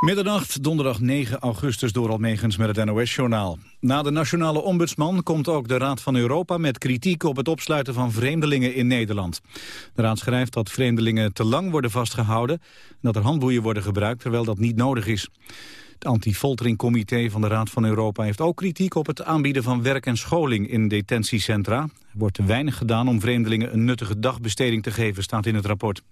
Middernacht, donderdag 9 augustus door Almegens met het NOS-journaal. Na de nationale ombudsman komt ook de Raad van Europa met kritiek op het opsluiten van vreemdelingen in Nederland. De Raad schrijft dat vreemdelingen te lang worden vastgehouden en dat er handboeien worden gebruikt terwijl dat niet nodig is. Het anti-folteringcomité van de Raad van Europa heeft ook kritiek op het aanbieden van werk en scholing in detentiecentra. Er wordt te weinig gedaan om vreemdelingen een nuttige dagbesteding te geven, staat in het rapport.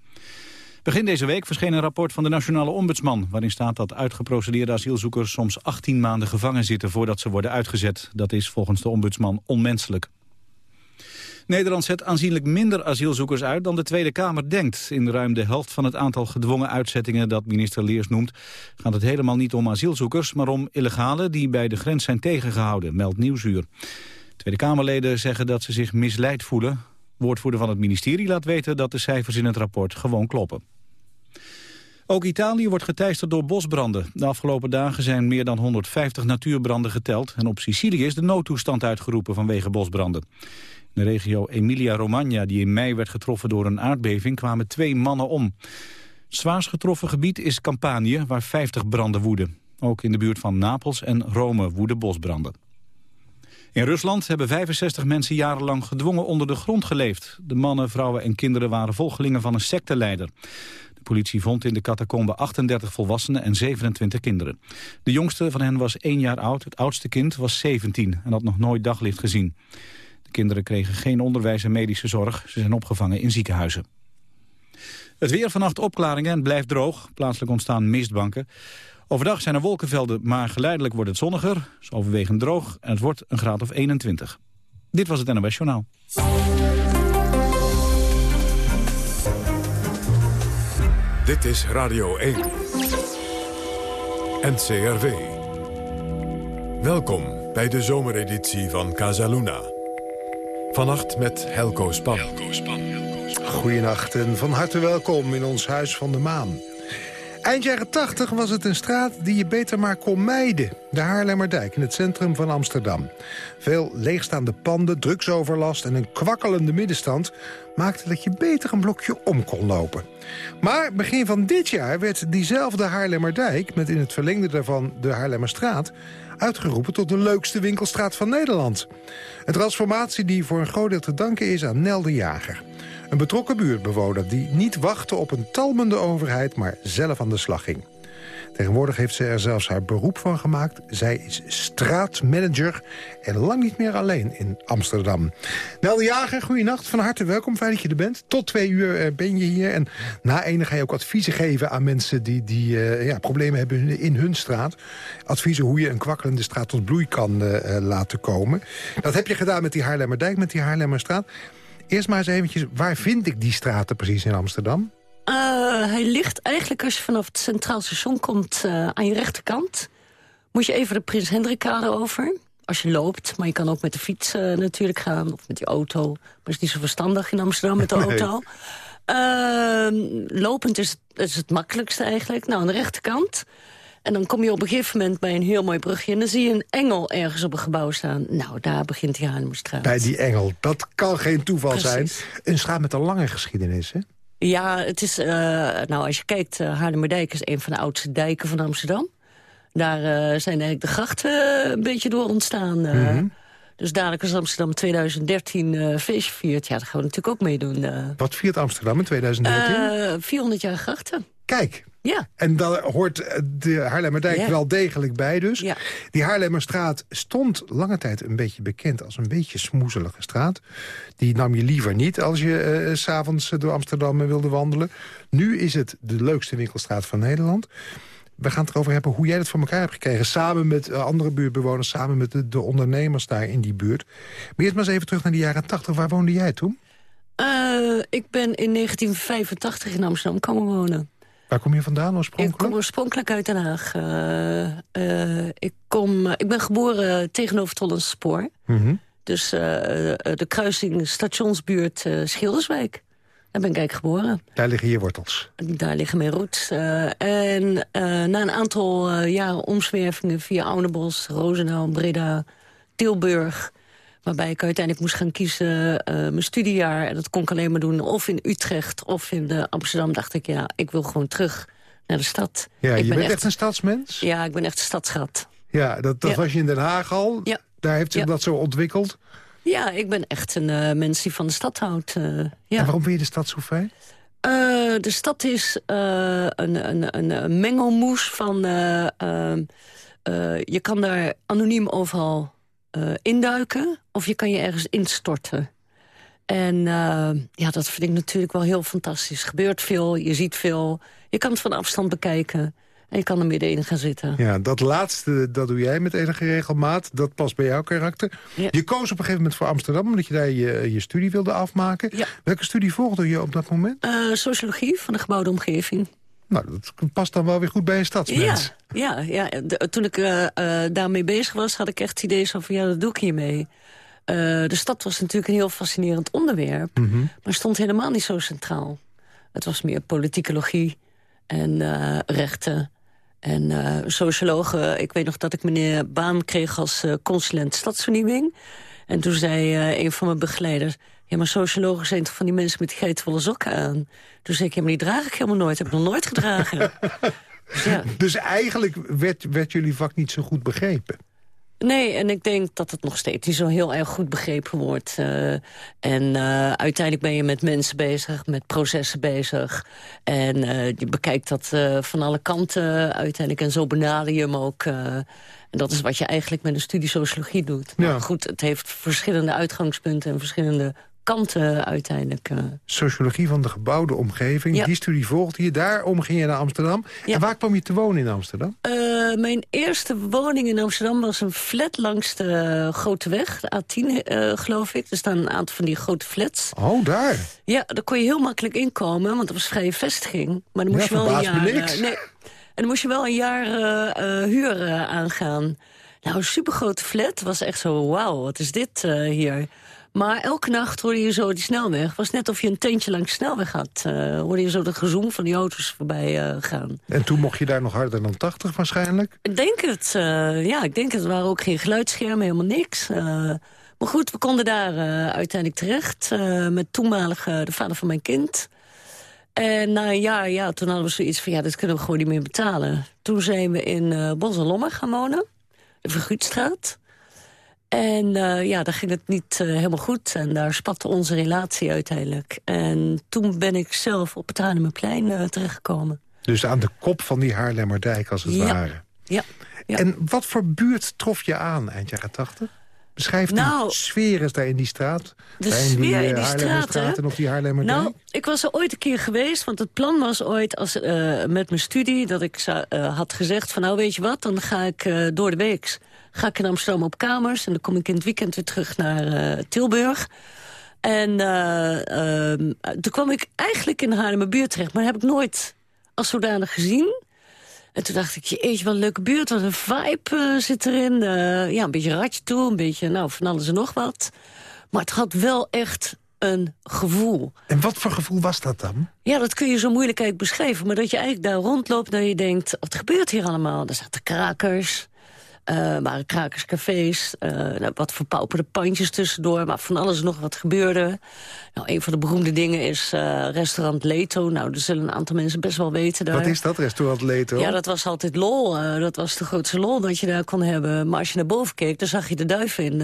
Begin deze week verscheen een rapport van de Nationale Ombudsman... waarin staat dat uitgeprocedeerde asielzoekers soms 18 maanden gevangen zitten... voordat ze worden uitgezet. Dat is volgens de ombudsman onmenselijk. Nederland zet aanzienlijk minder asielzoekers uit dan de Tweede Kamer denkt. In ruim de helft van het aantal gedwongen uitzettingen dat minister Leers noemt... gaat het helemaal niet om asielzoekers, maar om illegalen die bij de grens zijn tegengehouden, meldt Nieuwsuur. Tweede Kamerleden zeggen dat ze zich misleid voelen. Woordvoerder van het ministerie laat weten dat de cijfers in het rapport gewoon kloppen. Ook Italië wordt geteisterd door bosbranden. De afgelopen dagen zijn meer dan 150 natuurbranden geteld... en op Sicilië is de noodtoestand uitgeroepen vanwege bosbranden. In de regio Emilia-Romagna, die in mei werd getroffen door een aardbeving... kwamen twee mannen om. Het zwaarst getroffen gebied is Campanië, waar 50 branden woeden. Ook in de buurt van Napels en Rome woeden bosbranden. In Rusland hebben 65 mensen jarenlang gedwongen onder de grond geleefd. De mannen, vrouwen en kinderen waren volgelingen van een secteleider. Politie vond in de catacombe 38 volwassenen en 27 kinderen. De jongste van hen was één jaar oud, het oudste kind was 17 en had nog nooit daglicht gezien. De kinderen kregen geen onderwijs en medische zorg. Ze zijn opgevangen in ziekenhuizen. Het weer vannacht opklaringen en blijft droog. Plaatselijk ontstaan mistbanken. Overdag zijn er wolkenvelden, maar geleidelijk wordt het zonniger. Is overwegend droog en het wordt een graad of 21. Dit was het NOS Journaal. Dit is Radio 1. NCRV. Welkom bij de zomereditie van Casaluna. Vannacht met Helco Span. Helco Span. Goedenacht en van harte welkom in ons Huis van de Maan. Eind jaren 80 was het een straat die je beter maar kon mijden. De Haarlemmerdijk in het centrum van Amsterdam. Veel leegstaande panden, drugsoverlast en een kwakkelende middenstand... maakten dat je beter een blokje om kon lopen. Maar begin van dit jaar werd diezelfde Haarlemmerdijk... met in het verlengde daarvan de Haarlemmerstraat uitgeroepen tot de leukste winkelstraat van Nederland. Een transformatie die voor een groot deel te danken is aan Nel de Jager. Een betrokken buurtbewoner die niet wachtte op een talmende overheid... maar zelf aan de slag ging. Tegenwoordig heeft ze er zelfs haar beroep van gemaakt. Zij is straatmanager en lang niet meer alleen in Amsterdam. Nel de Jager, goeienacht. Van harte welkom. Fijn dat je er bent. Tot twee uur eh, ben je hier. En na ene ga je ook adviezen geven aan mensen die, die uh, ja, problemen hebben in hun straat. Adviezen hoe je een kwakkelende straat tot bloei kan uh, laten komen. Dat heb je gedaan met die Haarlemmerdijk, met die Haarlemmerstraat. Eerst maar eens eventjes, waar vind ik die straten precies in Amsterdam? Uh, hij ligt eigenlijk als je vanaf het Centraal Station komt uh, aan je rechterkant. Moet je even de Prins Hendrikkade over. Als je loopt, maar je kan ook met de fiets uh, natuurlijk gaan. Of met die auto. Maar het is niet zo verstandig in Amsterdam met de auto. Nee. lopend is, is het makkelijkste eigenlijk. Nou, aan de rechterkant en dan kom je op een gegeven moment bij een heel mooi brugje... en dan zie je een engel ergens op een gebouw staan. Nou, daar begint die Haarlemmerstraat. Bij die engel, dat kan geen toeval Precies. zijn. Een straat met een lange geschiedenis, hè? Ja, het is, uh, nou, als je kijkt, uh, Haarlemmerdijk is een van de oudste dijken van Amsterdam. Daar uh, zijn eigenlijk de grachten een beetje door ontstaan. Mm -hmm. Dus dadelijk als Amsterdam 2013 feestje viert, ja, daar gaan we natuurlijk ook meedoen. Wat viert Amsterdam in 2013? 400 jaar grachten. Kijk, ja. En daar hoort de Haarlemmerdijk ja. wel degelijk bij dus. Ja. Die Haarlemmerstraat stond lange tijd een beetje bekend als een beetje smoezelige straat. Die nam je liever niet als je uh, s'avonds door Amsterdam wilde wandelen. Nu is het de leukste winkelstraat van Nederland. We gaan het erover hebben hoe jij dat voor elkaar hebt gekregen. Samen met andere buurtbewoners, samen met de, de, ondernemers daar in die buurt. Maar eerst maar eens even terug naar de jaren 80. Waar woonde jij toen? Uh, ik ben in 1985 in Amsterdam komen wonen. Waar kom je vandaan oorspronkelijk? Ik kom oorspronkelijk uit Den Haag. Uh, uh, ik, kom, uh, ik ben geboren tegenover Tollens Spoor. Mm -hmm. Dus de kruising stationsbuurt Schilderswijk. Daar ben ik eigenlijk geboren. Daar liggen je wortels? Daar liggen mijn roots. en na een aantal jaren omzwervingen via Oudenbos, Roosendaal, Breda, Tilburg... Waarbij ik uiteindelijk moest gaan kiezen uh, mijn studiejaar. En dat kon ik alleen maar doen of in Utrecht of in de Amsterdam. Dacht ik, ja, ik wil gewoon terug naar de stad. Ja, ik je bent echt, een stadsmens? Ja, ik ben echt een stadsgat. Ja, dat, dat was je in Den Haag al. Ja. Daar heeft zich dat zo ontwikkeld. Ja, ik ben echt een uh, mens die van de stad houdt. Uh, ja. En waarom vind je de stad zo fijn? Uh, de stad is een, een, een, een, mengelmoes van... Ehm, je kan daar anoniem overal induiken... of je kan je ergens instorten. En ja, dat vind ik natuurlijk wel heel fantastisch. Er gebeurt veel, je ziet veel. Je kan het van afstand bekijken. En je kan er middenin gaan zitten. Ja, dat laatste, dat doe jij met enige regelmaat. Dat past bij jouw karakter. Je koos op een gegeven moment voor Amsterdam... omdat je daar je, je studie wilde afmaken. Welke studie volgde je op dat moment? Uh, sociologie van de gebouwde omgeving. Nou, dat past dan wel weer goed bij een stadsmens. Ja, ja, ja. toen ik uh, uh, daarmee bezig was, had ik echt het idee van... ja, dat doe ik hiermee. de stad was natuurlijk een heel fascinerend onderwerp... Mm maar stond helemaal niet zo centraal. Het was meer politicologie en rechten en uh, sociologen, ik weet nog dat ik meneer Baan kreeg als uh, consulent stadsvernieuwing. En toen zei uh, een van mijn begeleiders... ja, maar sociologen zijn toch van die mensen met die geitenwolle sokken aan? Toen zei ik, ja, maar die draag ik helemaal nooit. Heb ik nog nooit gedragen. dus, ja. dus eigenlijk werd, werd jullie vak niet zo goed begrepen? Nee, en ik denk dat het nog steeds niet zo heel erg goed begrepen wordt. Uh, en uh, uiteindelijk ben je met mensen bezig, met processen bezig. En uh, je bekijkt dat van alle kanten uiteindelijk. En zo benader je hem ook. en dat is wat je eigenlijk met een studie sociologie doet. Ja. Goed, het heeft verschillende uitgangspunten en verschillende kanten uiteindelijk. Sociologie van de gebouwde omgeving, ja. die studie volgde je. Daarom ging je naar Amsterdam. Ja. En waar kwam je te wonen in Amsterdam? Uh, mijn eerste woning in Amsterdam was een flat langs de Grote Weg. De A10, uh, geloof ik. Er staan een aantal van die grote flats. Oh, daar? Ja, daar kon je heel makkelijk inkomen, want dat was vrije vestiging. Maar dan moest ja, je wel een jaar... Niks. Uh, nee, en dan moest je wel een jaar huur aangaan. Nou, een supergrote flat. was echt zo, wauw, wat is dit hier? Maar elke nacht hoorde je zo die snelweg. Het was net of je een teentje langs de snelweg had. Uh, hoorde je zo dat gezoem van die auto's voorbij uh, gaan. En toen mocht je daar nog harder dan 80 waarschijnlijk? Ik denk het. Uh, ja, ik denk het. Er waren ook geen geluidsschermen, helemaal niks. maar goed, we konden daar uiteindelijk terecht. met toenmalige de vader van mijn kind. En na een jaar, ja, toen hadden we zoiets van... ja, dit kunnen we gewoon niet meer betalen. Toen zijn we in uh, Bos en Lommer gaan wonen. De Verguutstraat. En uh, ja, daar ging het niet uh, helemaal goed. En daar spatte onze relatie uiteindelijk. En toen ben ik zelf op het Haarlemmerplein uh, terechtgekomen. Dus aan de kop van die Haarlemmerdijk als het ja. ware. Ja. ja. En wat voor buurt trof je aan eind jaren tachtig? Beschrijf nou, die sfeer eens daar in die straat. De sfeer die, in die straat, en op die Haarlemmerdijk. Nou, ik was er ooit een keer geweest, want het plan was ooit als, met mijn studie... dat ik had gezegd van nou weet je wat, dan ga ik door de weeks... ga ik in Amsterdam op kamers en dan kom ik in het weekend weer terug naar Tilburg... En toen kwam ik eigenlijk in Haarlemmerbuurt terecht... maar dat heb ik nooit als zodanig gezien... En toen dacht ik, jeetje, wat een leuke buurt, wat een vibe uh, zit erin. Uh, ja, een beetje ratje toe, een beetje, nou, van alles en nog wat. Maar het had wel echt een gevoel. En wat voor gevoel was dat dan? Ja, dat kun je zo moeilijk eigenlijk beschrijven. Maar dat je eigenlijk daar rondloopt en je denkt, wat gebeurt hier allemaal? Er zaten krakers, uh, waren krakerscafés, uh, wat verpauperde pandjes tussendoor, maar van alles nog wat gebeurde. Nou, een van de beroemde dingen is uh, restaurant Leto. Nou, dat zullen een aantal mensen best wel weten daar. Wat is dat, restaurant Leto? Ja, dat was altijd lol. dat was de grootste lol dat je daar kon hebben. Maar als je naar boven keek, dan zag je de duiven in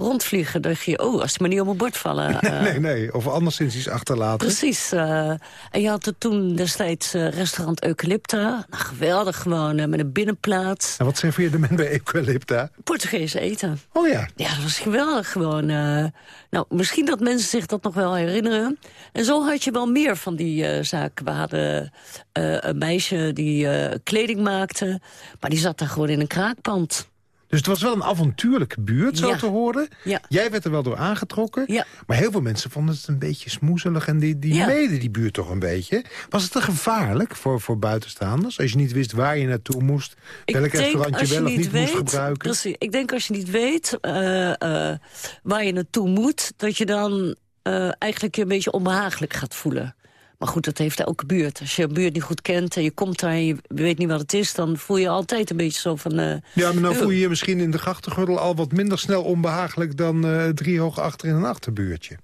rondvliegen. Dacht je, oh, als die maar niet op mijn bord vallen. Uh, nee, nee, of anderszins iets achterlaten. Precies. Uh, en je had er toen destijds uh, restaurant Eucalypta. Nou, geweldig gewoon, met een binnenplaats. En wat serveerde men bij Eucalypta? Portugees eten. Oh ja? Ja, dat was geweldig gewoon. nou, misschien dat mensen zich dat nog wel herinneren. En zo had je wel meer van die zaken. We hadden een meisje die kleding maakte. Maar die zat daar gewoon in een kraakpand. Dus het was wel een avontuurlijke buurt, zo Ja. te horen. Ja. Jij werd er wel door aangetrokken. Ja. Maar heel veel mensen vonden het een beetje smoezelig... en die, die meden die buurt toch een beetje. Was het te gevaarlijk voor, voor buitenstaanders? Als je niet wist waar je naartoe moest... Ik welk denk, restaurant je wel of niet niet weet, moest gebruiken? Precies. Ik denk als je niet weet eh, eh, waar je naartoe moet... dat je dan eh, eigenlijk je een beetje onbehagelijk gaat voelen. Maar goed, dat heeft elke buurt. Als je een buurt niet goed kent en je komt daar en je weet niet wat het is... dan voel je altijd een beetje zo van... eh, Ja, maar dan eh, voel je je misschien in de grachtengordel... al wat minder snel onbehagelijk dan eh drie hoog achter in een achterbuurtje.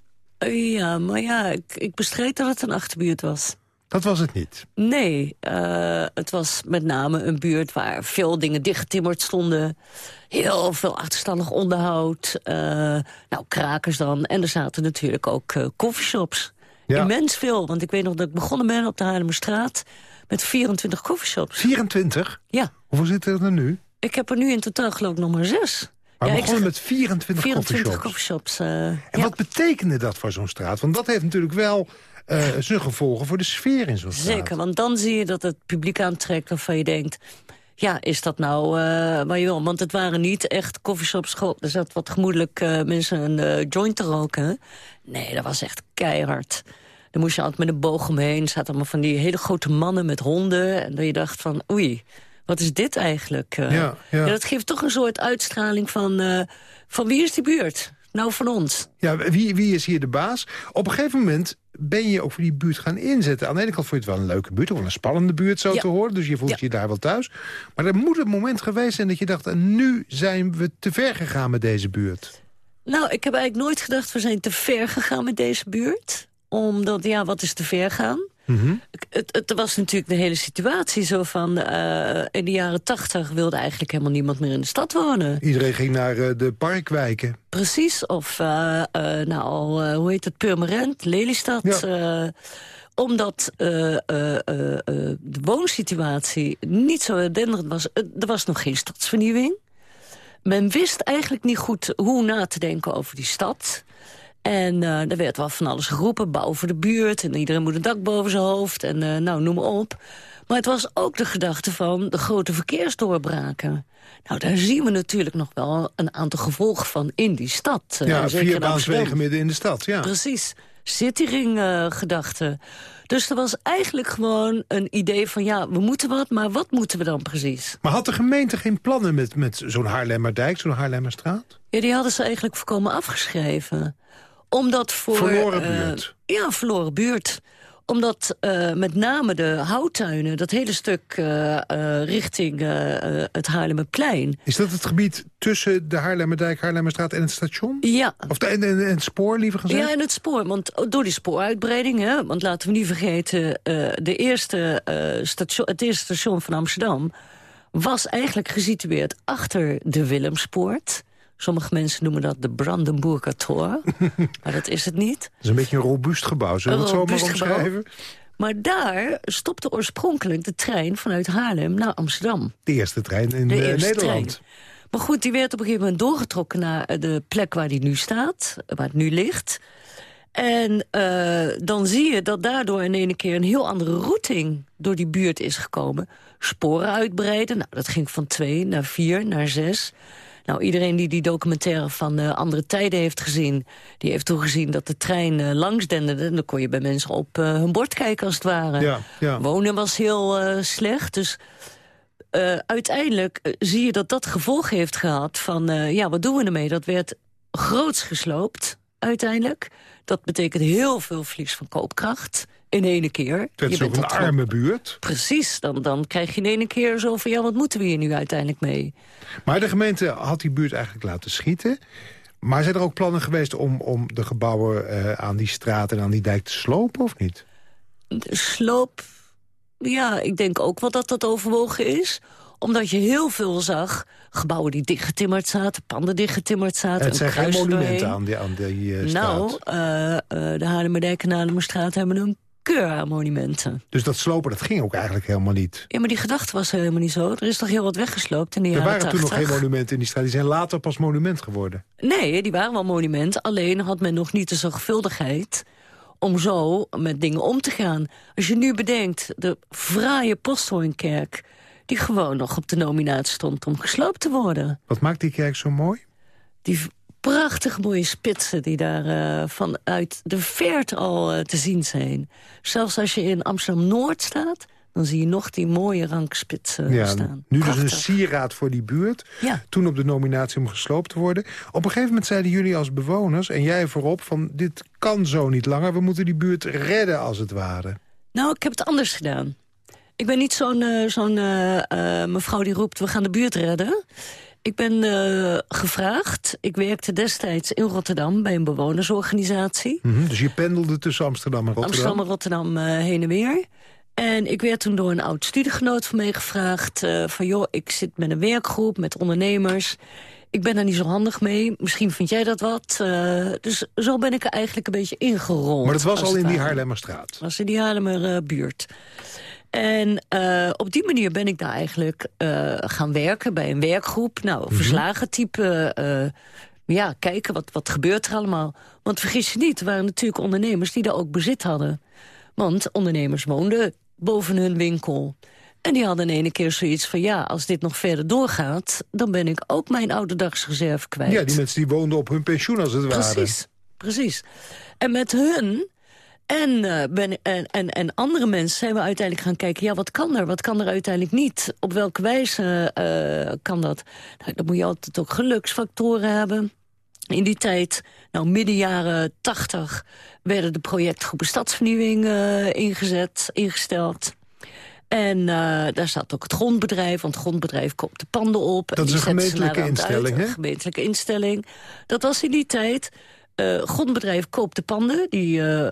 ja, maar ja, ik, ik bestrijd dat het een achterbuurt was. Dat was het niet? Nee, uh, het was met name een buurt waar veel dingen dichtgetimmerd stonden. Heel veel achterstandig onderhoud. Uh, nou, krakers dan. En er zaten natuurlijk ook uh, coffeeshops. Ja. Immens veel, want ik weet nog dat ik begonnen ben op de Haarlemmerstraat... met 24 coffeeshops. 24? Ja. Hoeveel zitten er nu? Ik heb er nu in totaal geloof ik nog maar zes. Maar ja, begonnen met 24, 24 coffeeshops. en wat betekende dat voor zo'n straat? Want dat heeft natuurlijk wel uh, zijn gevolgen voor de sfeer in zo'n straat. Zeker, want dan zie je dat het publiek aantrekt waarvan je denkt... ja, is dat nou uh, waar je wil? Want het waren niet echt coffeeshops. Er zat wat gemoedelijk uh, mensen een joint te roken. Nee, dat was echt keihard. Dan moest je altijd met een boog omheen. Er zaten allemaal van die hele grote mannen met honden. En dan je dacht van, oei, wat is dit eigenlijk? Ja, ja. ja, dat geeft toch een soort uitstraling van... van wie is die buurt? Nou, van ons. Ja, wie, wie is hier de baas? Op een gegeven moment ben je ook voor die buurt gaan inzetten. Aan de ene kant vond je het wel een leuke buurt, of een spannende buurt zo te horen. Dus je voelt je daar wel thuis. Maar er moet een moment geweest zijn dat je dacht... nu zijn we te ver gegaan met deze buurt. Nou, ik heb eigenlijk nooit gedacht... we zijn te ver gegaan met deze buurt. Omdat, ja, wat is te ver gaan? Mhm. het, het, was natuurlijk de hele situatie zo van... Uh, in de jaren tachtig wilde eigenlijk helemaal niemand meer in de stad wonen. Iedereen ging naar uh, de parkwijken. Precies, of uh, nou al, hoe heet het, Purmerend, Lelystad... Ja omdat uh, uh, uh, de woonsituatie niet zo denderend was. Er was nog geen stadsvernieuwing. Men wist eigenlijk niet goed hoe na te denken over die stad. En uh, er werd wel van alles geroepen, bouw voor de buurt... en iedereen moet een dak boven zijn hoofd en uh, nou, noem maar op. Maar het was ook de gedachte van de grote verkeersdoorbraken. Nou, daar zien we natuurlijk nog wel een aantal gevolgen van in die stad. Uh, ja, vier midden in de stad, ja. Precies, cityring-gedachte. dus er was eigenlijk gewoon een idee van... ja, we moeten wat, maar wat moeten we dan precies? Maar had de gemeente geen plannen met, met zo'n Haarlemmerdijk, zo'n Haarlemmerstraat? Ja, die hadden ze eigenlijk voorkomen afgeschreven omdat voor... Verloren eh, buurt. ja, verloren buurt omdat uh, met name de houttuinen, dat hele stuk uh, uh, richting het Haarlemmerplein... Is dat het gebied tussen de Haarlemmerdijk, Haarlemmerstraat en het station? Ja. Of de, en, en, en, het spoor, liever gezegd? Ja, en het spoor. Want door die spooruitbreiding, hè, want laten we niet vergeten... de eerste, station, het eerste station van Amsterdam was eigenlijk gesitueerd achter de Willemspoort... Sommige mensen noemen dat de Brandenburger Tor. maar dat is het niet. Het is een beetje een robuust gebouw, zullen we het zo maar omschrijven? Maar daar stopte oorspronkelijk de trein vanuit Haarlem naar Amsterdam. De eerste trein in de eh, eerste Nederland. Trein. Maar goed, die werd op een gegeven moment doorgetrokken naar eh, de plek waar die nu staat. Waar het nu ligt. En uh, dan zie je dat daardoor in ene keer een heel andere routing door die buurt is gekomen. Sporen uitbreiden, nou, dat ging van twee naar vier, naar zes. Nou, iedereen die die documentaire van uh, andere tijden heeft gezien... die heeft toen gezien dat de trein uh, langs denderde. En dan kon je bij mensen op uh, hun bord kijken, als het ware. Ja, ja. Wonen was heel slecht, dus... uiteindelijk zie je dat dat gevolg heeft gehad van... ja, wat doen we ermee? Dat werd groots gesloopt, uiteindelijk. Dat betekent heel veel verlies van koopkracht in ene keer. Het is ook een arme buurt. Precies, dan, dan krijg je in ene keer zo van... ja, wat moeten we hier nu uiteindelijk mee? Maar de gemeente had die buurt eigenlijk laten schieten. Maar zijn er ook plannen geweest om, om de gebouwen uh, aan die straat en aan die dijk te slopen, of niet? De sloop, ja, ik denk ook wel dat dat overwogen is omdat je heel veel zag, gebouwen die dichtgetimmerd zaten, panden dichtgetimmerd zaten. Het zijn geen monumenten aan die, aan die uh, Nou, uh, uh, de Haarlemmerdijk en Haarlemmerstraat hebben een keur aan monumenten. Dus dat slopen, dat ging ook eigenlijk helemaal niet? Ja, maar die gedachte was helemaal niet zo. Er is toch heel wat weggesloopt in de jaren Er waren toen nog geen monumenten in die straat. Die zijn later pas monument geworden. Nee, die waren wel monument. Alleen had men nog niet de zorgvuldigheid om zo met dingen om te gaan. Als je nu bedenkt, de fraaie Posthoornkerk... die gewoon nog op de nominatie stond om gesloopt te worden. Wat maakt die kerk zo mooi? Die prachtig mooie spitsen die daar uh, vanuit de verte al uh, te zien zijn. Zelfs als je in Amsterdam-Noord staat... dan zie je nog die mooie rankspitsen ja, staan. Nu dus een sieraad voor die buurt. Ja. Toen op de nominatie om gesloopt te worden. Op een gegeven moment zeiden jullie als bewoners... en jij voorop van dit kan zo niet langer. We moeten die buurt redden als het ware. Nou, ik heb het anders gedaan. Ik ben niet zo'n uh, zo'n mevrouw die roept... we gaan de buurt redden. Ik ben uh, gevraagd. Ik werkte destijds in Rotterdam bij een bewonersorganisatie. Mm -hmm, dus je pendelde tussen Amsterdam en Rotterdam? Amsterdam en Rotterdam uh, heen en weer. En ik werd toen door een oud studiegenoot van mij gevraagd... Uh, van joh, ik zit met een werkgroep, met ondernemers. Ik ben daar niet zo handig mee. Misschien vind jij dat wat. Dus zo ben ik er eigenlijk een beetje ingerold. Maar dat was al in die Haarlemmerstraat? Dat was in die Haarlemmer buurt. En uh, op die manier ben ik daar eigenlijk uh, gaan werken bij een werkgroep. Nou, mm -hmm. verslagen type, uh, ja, kijken wat, wat gebeurt er allemaal. Want vergis je niet, er waren natuurlijk ondernemers die daar ook bezit hadden. Want ondernemers woonden boven hun winkel. En die hadden in ene keer zoiets van... ja, als dit nog verder doorgaat... dan ben ik ook mijn ouderdagsreserve kwijt. Ja, die mensen die woonden op hun pensioen als het precies, ware. Precies, precies. En met hun en, uh, ben, en, en, en andere mensen zijn we uiteindelijk gaan kijken... ja, wat kan er, wat kan er uiteindelijk niet? Op welke wijze uh, kan dat? Nou, dan moet je altijd ook geluksfactoren hebben. In die tijd, nou midden jaren tachtig... werden de projectgroepen stadsvernieuwing uh, ingezet, ingesteld... En uh, daar zat ook het grondbedrijf, want het grondbedrijf koopt de panden op. Dat is een gemeentelijke instelling, hè? Een gemeentelijke instelling. Dat was in die tijd uh, grondbedrijf koopt de panden. Die uh,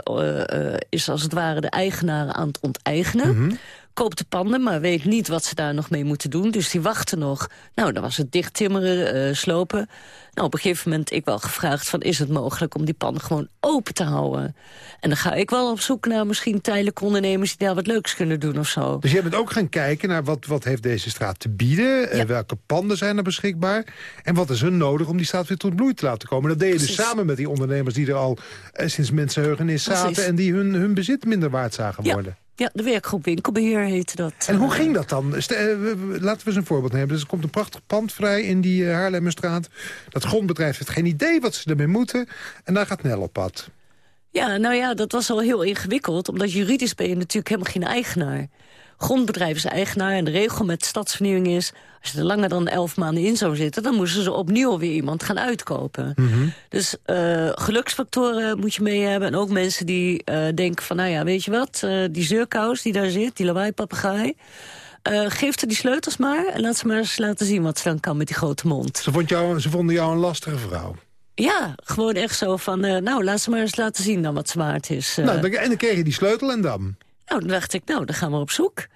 is als het ware de eigenaar aan het onteigenen. -hmm. Koopt de panden, maar weet niet wat ze daar nog mee moeten doen. Dus die wachten nog. Nou, dan was het dichttimmeren, slopen. Nou, op een gegeven moment ik wel gevraagd van... is het mogelijk om die panden gewoon open te houden? En dan ga ik wel op zoek naar misschien tijdelijke ondernemers... die daar wat leuks kunnen doen of zo. Dus jij bent ook gaan kijken naar wat, wat heeft deze straat te bieden? Ja. welke panden zijn er beschikbaar? En wat is er nodig om die straat weer tot bloei te laten komen? Dat deed je Precies. dus samen met die ondernemers die er al eh, sinds mensenheugenis zaten... Precies. en die hun, hun bezit minder waard zagen worden. Ja. De werkgroep Winkelbeheer heette dat. En hoe ging dat dan? Laten we eens een voorbeeld nemen. Dus er komt een prachtig pand vrij in die Haarlemmerstraat. Dat grondbedrijf heeft geen idee wat ze ermee moeten. En daar gaat Nel op pad. Ja, nou ja, dat was al heel ingewikkeld. Omdat juridisch ben je natuurlijk helemaal geen eigenaar. Grondbedrijf is eigenaar en de regel met stadsvernieuwing is... als je er langer dan elf maanden in zou zitten... dan moesten ze opnieuw weer iemand gaan uitkopen. Mm -hmm. Dus uh, geluksfactoren moet je mee hebben. En ook mensen die uh, denken van, nou ja, weet je wat... Uh, die zeurkous die daar zit, die lawaai-papegaai... Geef ze die sleutels maar en laat ze maar eens laten zien wat ze dan kan met die grote mond. Ze, vond jou, ze vonden jou een lastige vrouw? Ja, gewoon echt zo van, nou, laat ze maar eens laten zien dan wat ze waard is. Nou, en dan kreeg je die sleutel en dan? Nou, dan dacht ik, nou, dan gaan we op zoek.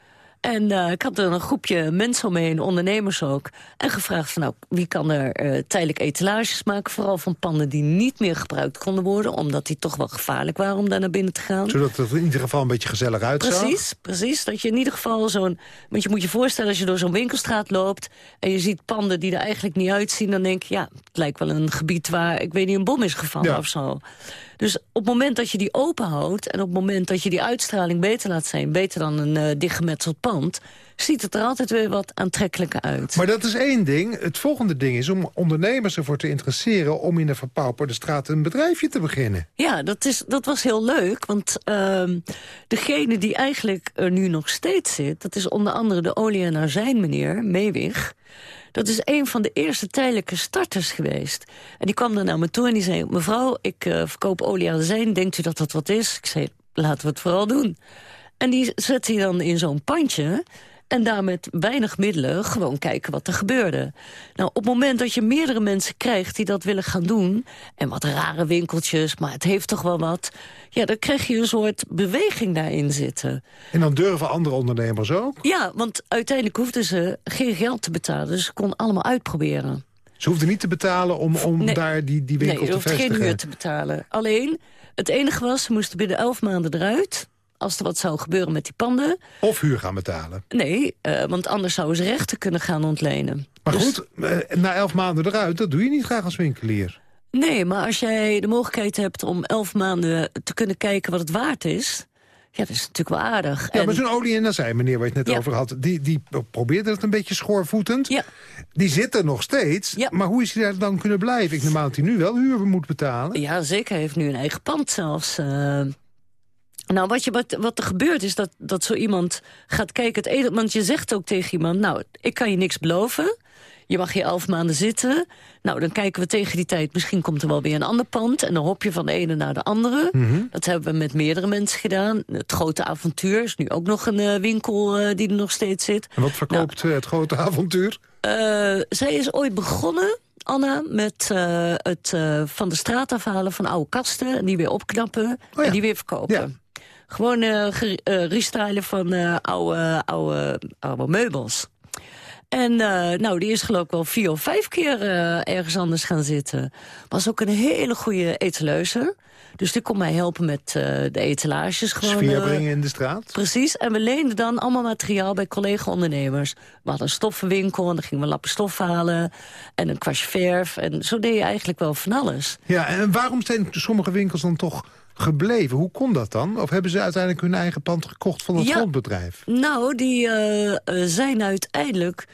En uh, ik had er een groepje mensen omheen, ondernemers ook. En gevraagd van, nou, wie kan er uh, tijdelijk etalages maken... vooral van panden die niet meer gebruikt konden worden... omdat die toch wel gevaarlijk waren om daar naar binnen te gaan. Zodat het in ieder geval een beetje gezellig uitzag? Precies, precies. Dat je in ieder geval zo'n... Want je moet je voorstellen, als je door zo'n winkelstraat loopt... en je ziet panden die er eigenlijk niet uitzien... dan denk je, ja, het lijkt wel een gebied waar, ik weet niet, een bom is gevallen ja. of zo. Dus op het moment dat je die open houdt... en op het moment dat je die uitstraling beter laat zijn... beter dan een uh, dichtgemetseld pand... ziet het er altijd weer wat aantrekkelijker uit. Maar dat is één ding. Het volgende ding is om ondernemers ervoor te interesseren... om in een verpauperde straat een bedrijfje te beginnen. Ja, dat, is, dat was heel leuk. Want uh, degene die eigenlijk er nu nog steeds zit... dat is onder andere de olie- en azijn meneer, Meewig... Dat is een van de eerste tijdelijke starters geweest. En die kwam dan naar me toe en die zei... mevrouw, ik uh, verkoop olie aan de zijn, denkt u dat dat wat is? Ik zei, laten we het vooral doen. En die zet hij dan in zo'n pandje... En daar met weinig middelen gewoon kijken wat er gebeurde. Nou, op het moment dat je meerdere mensen krijgt die dat willen gaan doen... en wat rare winkeltjes, maar het heeft toch wel wat... ja, dan krijg je een soort beweging daarin zitten. En dan durven andere ondernemers ook? Ja, want uiteindelijk hoefden ze geen geld te betalen. Dus ze konden allemaal uitproberen. Ze hoefden niet te betalen om, om nee, daar die, die winkel nee, te vestigen? Nee, geen huur te betalen. Alleen, het enige was, ze moesten binnen elf maanden eruit als er wat zou gebeuren met die panden. Of huur gaan betalen. Nee, uh, want anders zouden ze rechten kunnen gaan ontlenen. Maar dus... goed, uh, na elf maanden eruit, dat doe je niet graag als winkelier. Nee, maar als jij de mogelijkheid hebt om elf maanden te kunnen kijken wat het waard is... Ja, dat is natuurlijk wel aardig. Ja, en... maar zo'n olie en azijn, meneer, waar je het net ja. over had... Die, die probeerde het een beetje schoorvoetend. Ja. Die zit er nog steeds. Ja. Maar hoe is hij daar dan kunnen blijven? Ik neem aan dat hij nu wel huur moet betalen. Ja, zeker. Hij heeft nu een eigen pand zelfs... Uh... Nou, wat, je, wat, wat er gebeurt is dat, dat zo iemand gaat kijken... Het ene, want je zegt ook tegen iemand, nou, ik kan je niks beloven... Je mag hier elf maanden zitten. Nou, dan kijken we tegen die tijd. Misschien komt er wel weer een ander pand. En dan hop je van de ene naar de andere. Mm -hmm. Dat hebben we met meerdere mensen gedaan. Het Grote Avontuur is nu ook nog een uh, winkel uh, die er nog steeds zit. En wat verkoopt nou, uh, het Grote Avontuur? Uh, zij is ooit begonnen, Anna, met uh, het uh, van de straat afhalen van oude kasten... en die weer opknappen oh ja. en die weer verkopen. Gewoon restylen van oude, oude, oude meubels. En nou, die is geloof ik wel vier of vijf keer ergens anders gaan zitten. Was ook een hele goede etaleuze. Dus die kon mij helpen met uh, de etalages. Gewoon, Sfeer brengen in de straat? Precies. En we leenden dan allemaal materiaal bij collega-ondernemers. We hadden een stoffenwinkel en dan gingen we lappen stof halen. En een kwastje verf. En zo deed je eigenlijk wel van alles. Ja, en waarom zijn sommige winkels dan toch gebleven. Hoe kon dat dan? Of hebben ze uiteindelijk hun eigen pand gekocht van het ja, grondbedrijf? Nou, die uh, zijn uiteindelijk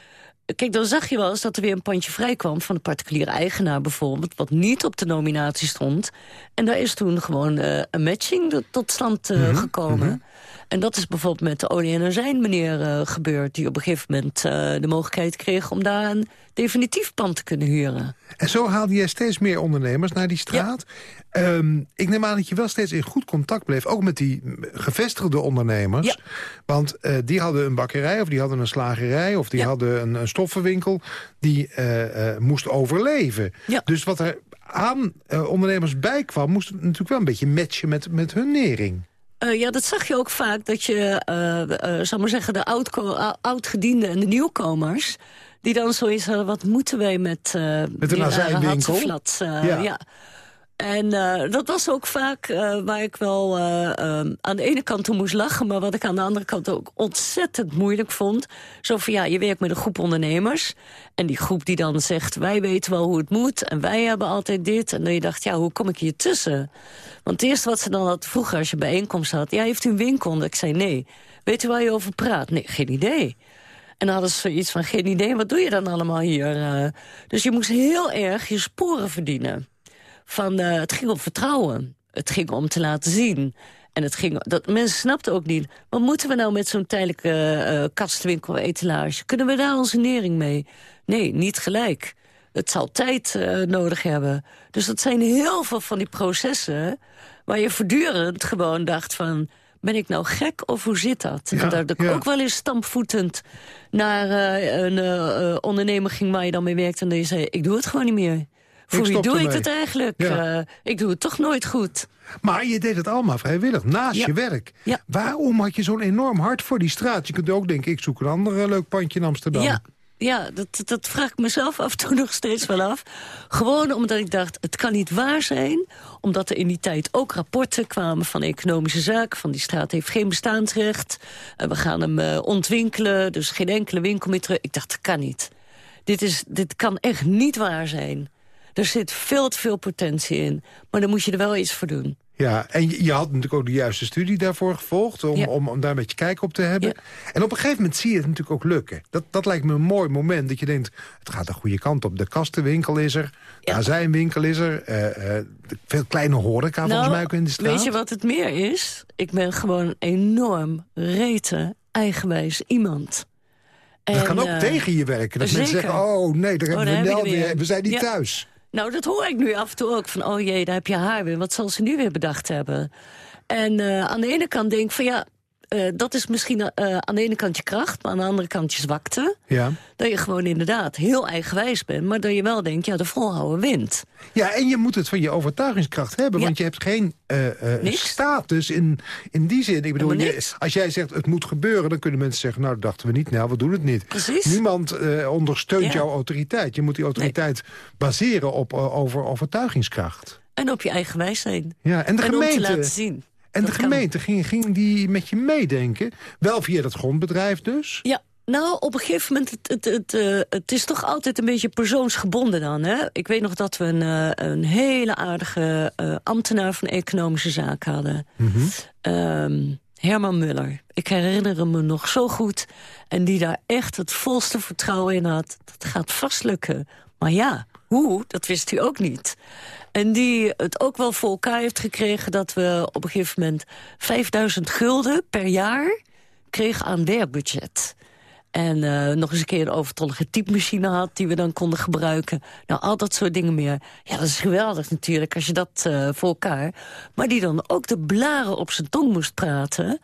Kijk, dan zag je wel eens dat er weer een pandje vrij kwam... van een particuliere eigenaar bijvoorbeeld... wat niet op de nominatie stond. En daar is toen gewoon uh, een matching tot stand uh, mm -hmm, gekomen. Mm -hmm. En dat is bijvoorbeeld met de olie- en azijn meneer uh, gebeurd... die op een gegeven moment de mogelijkheid kreeg... om daar een definitief pand te kunnen huren. En zo haalde jij steeds meer ondernemers naar die straat. Ja. Um, ik neem aan dat je wel steeds in goed contact bleef. Ook met die gevestigde ondernemers. Ja. Want uh, die hadden een bakkerij of die hadden een slagerij... of die ja. hadden een, een, stoffenwinkel die moest overleven. Dus wat er aan ondernemers bij kwam... moest natuurlijk wel een beetje matchen met, met hun nering. Uh, ja, dat zag je ook vaak, dat je, uh, uh, zal maar zeggen, de oud-gedienden en de nieuwkomers... die dan zoiets hadden, wat moeten wij met, met een azijnwinkel? ja. ja. En uh, dat was ook vaak uh, waar ik wel uh, aan de ene kant toe moest lachen... maar wat ik aan de andere kant ook ontzettend moeilijk vond. Zo van, ja, je werkt met een groep ondernemers... en die groep die dan zegt, wij weten wel hoe het moet... en wij hebben altijd dit. En dan je dacht, ja, hoe kom ik hier tussen? Want het eerste wat ze dan had vroeger als je bijeenkomst had... ja, heeft u een winkel? ik zei, nee. Weet u waar je over praat? Nee, geen idee. En dan hadden ze zoiets van, geen idee, wat doe je dan allemaal hier? dus je moest heel erg je sporen verdienen van uh, het ging om vertrouwen. Het ging om te laten zien. En het ging, dat, mensen snapten ook niet... wat moeten we nou met zo'n tijdelijke uh, kastwinkel etalage? Kunnen we daar onze nering mee? Nee, niet gelijk. Het zal tijd uh, nodig hebben. Dus dat zijn heel veel van die processen... waar je voortdurend gewoon dacht van... ben ik nou gek of hoe zit dat? Ja, en dat ik ja. ook wel eens stampvoetend naar uh, een ondernemer ging... waar je dan mee werkte en dan je zei... ik doe het gewoon niet meer. Voor wie doe ik het eigenlijk? Ja. Uh, ik doe het toch nooit goed. Maar je deed het allemaal vrijwillig, naast ja. je werk. Ja. Waarom had je zo'n enorm hart voor die straat? Je kunt ook denken, ik zoek een ander eh, leuk pandje in Amsterdam. Ja, ja dat, dat vraag ik mezelf af en toe nog steeds wel af. Gewoon omdat ik dacht, het kan niet waar zijn. Omdat er in die tijd ook rapporten kwamen van economische zaken. Van die straat heeft geen bestaansrecht. We gaan hem uh, ontwinkelen, dus geen enkele winkel meer terug. Ik dacht, dat kan niet. Dit, is, dit kan echt niet waar zijn. Er zit veel te veel potentie in. Maar dan moet je er wel iets voor doen. Ja, en je, je had natuurlijk ook de juiste studie daarvoor gevolgd... om, ja. om, om daar een beetje kijk op te hebben. Ja. En op een gegeven moment zie je het natuurlijk ook lukken. Dat, dat lijkt me een mooi moment, dat je denkt... het gaat de goede kant op. De kastenwinkel is er, de ja. azijnwinkel is er... Uh, uh, veel kleine horeca nou, volgens mij ook in de straat. Weet je wat het meer is? Ik ben gewoon een enorm rete, eigenwijs iemand. Dat en, kan ook uh, tegen je werken. Dat zeker. mensen zeggen, oh nee, daar hebben oh, we wel weer. We zijn niet thuis. Nou, dat hoor ik nu af en toe ook. Van, oh jee, daar heb je haar weer. Wat zal ze nu weer bedacht hebben? En uh, aan de ene kant denk ik van ja, uh, dat is misschien uh, aan de ene kant je kracht, maar aan de andere kant je zwakte. Ja. Dat je gewoon inderdaad heel eigenwijs bent, maar dat je wel denkt, ja, de volhouden wint. Ja, en je moet het van je overtuigingskracht hebben, ja. want je hebt geen uh, status in, in die zin. Ik bedoel, je, als jij zegt het moet gebeuren, dan kunnen mensen zeggen, nou, dat dachten we niet, nou, we doen het niet. Precies. Niemand ondersteunt ja. jouw autoriteit. Je moet die autoriteit nee. baseren op over overtuigingskracht. En op je eigen wijsheid. Ja, en de en gemeente. om te laten zien. En de gemeente, ging, ging die met je meedenken? Wel via dat grondbedrijf dus? Ja, nou, op een gegeven moment, het, het, het, uh, het, is toch altijd een beetje persoonsgebonden dan. Hè? Ik weet nog dat we een, uh, een hele aardige uh, ambtenaar van economische zaken hadden. Mm -hmm. um, Herman Muller. Ik herinner me nog zo goed. En die daar echt het volste vertrouwen in had. Dat gaat vast lukken. Maar ja, hoe, dat wist hij ook niet. En die het ook wel voor elkaar heeft gekregen... dat we op een gegeven moment 5000 gulden per jaar kregen aan werkbudget. En uh, nog eens een keer een overtollige typemachine had... die we dan konden gebruiken. Nou, al dat soort dingen meer. Ja, dat is geweldig natuurlijk, als je dat uh, voor elkaar... maar die dan ook de blaren op zijn tong moest praten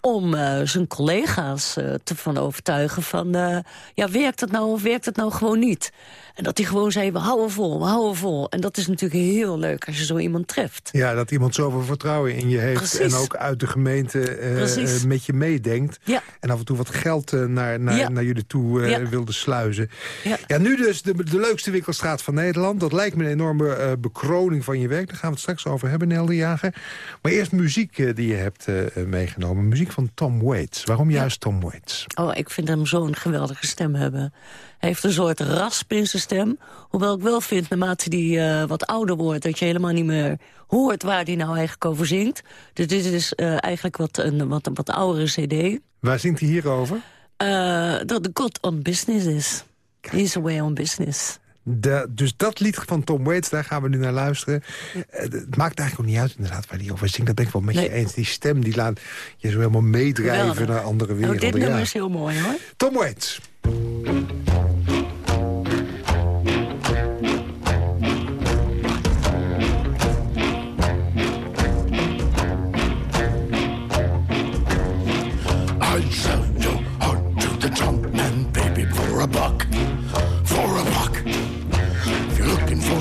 om uh, zijn collega's uh, te van overtuigen van... Uh, ja, werkt het nou of werkt het nou gewoon niet? En dat hij gewoon zei, we houden vol, we houden vol. En dat is natuurlijk heel leuk als je zo iemand treft. Ja, dat iemand zoveel vertrouwen in je heeft... Precies. en ook uit de gemeente met je meedenkt. Ja. En af en toe wat geld naar, naar, Ja. naar jullie toe Ja. wilde sluizen. Ja. Ja, nu dus de, de leukste winkelstraat van Nederland. Dat lijkt me een enorme bekroning van je werk. Daar gaan we het straks over hebben, Nel de Jager. Maar eerst muziek die je hebt meegenomen. Muziek van Tom Waits. Waarom juist Tom Waits? Oh, ik vind hem zo'n geweldige stem hebben. Hij heeft een soort rasp in zijn stem. Hoewel ik wel vind, naarmate hij uh, wat ouder wordt... dat je helemaal niet meer hoort waar hij nou eigenlijk over zingt. Dus dit is uh, eigenlijk wat een wat, een wat oudere cd. Waar zingt hij hierover? Uh, dat de God on business is. He's away on business. De, dus dat lied van Tom Waits, daar gaan we nu naar luisteren. Ja. het maakt eigenlijk ook niet uit inderdaad waar die over zingt. Dat ben ik wel met nee. je eens. Die stem die laat je zo helemaal meedrijven Geweldig. naar andere werelden. Oh, dit ja. nummer is heel mooi hoor. Tom Waits.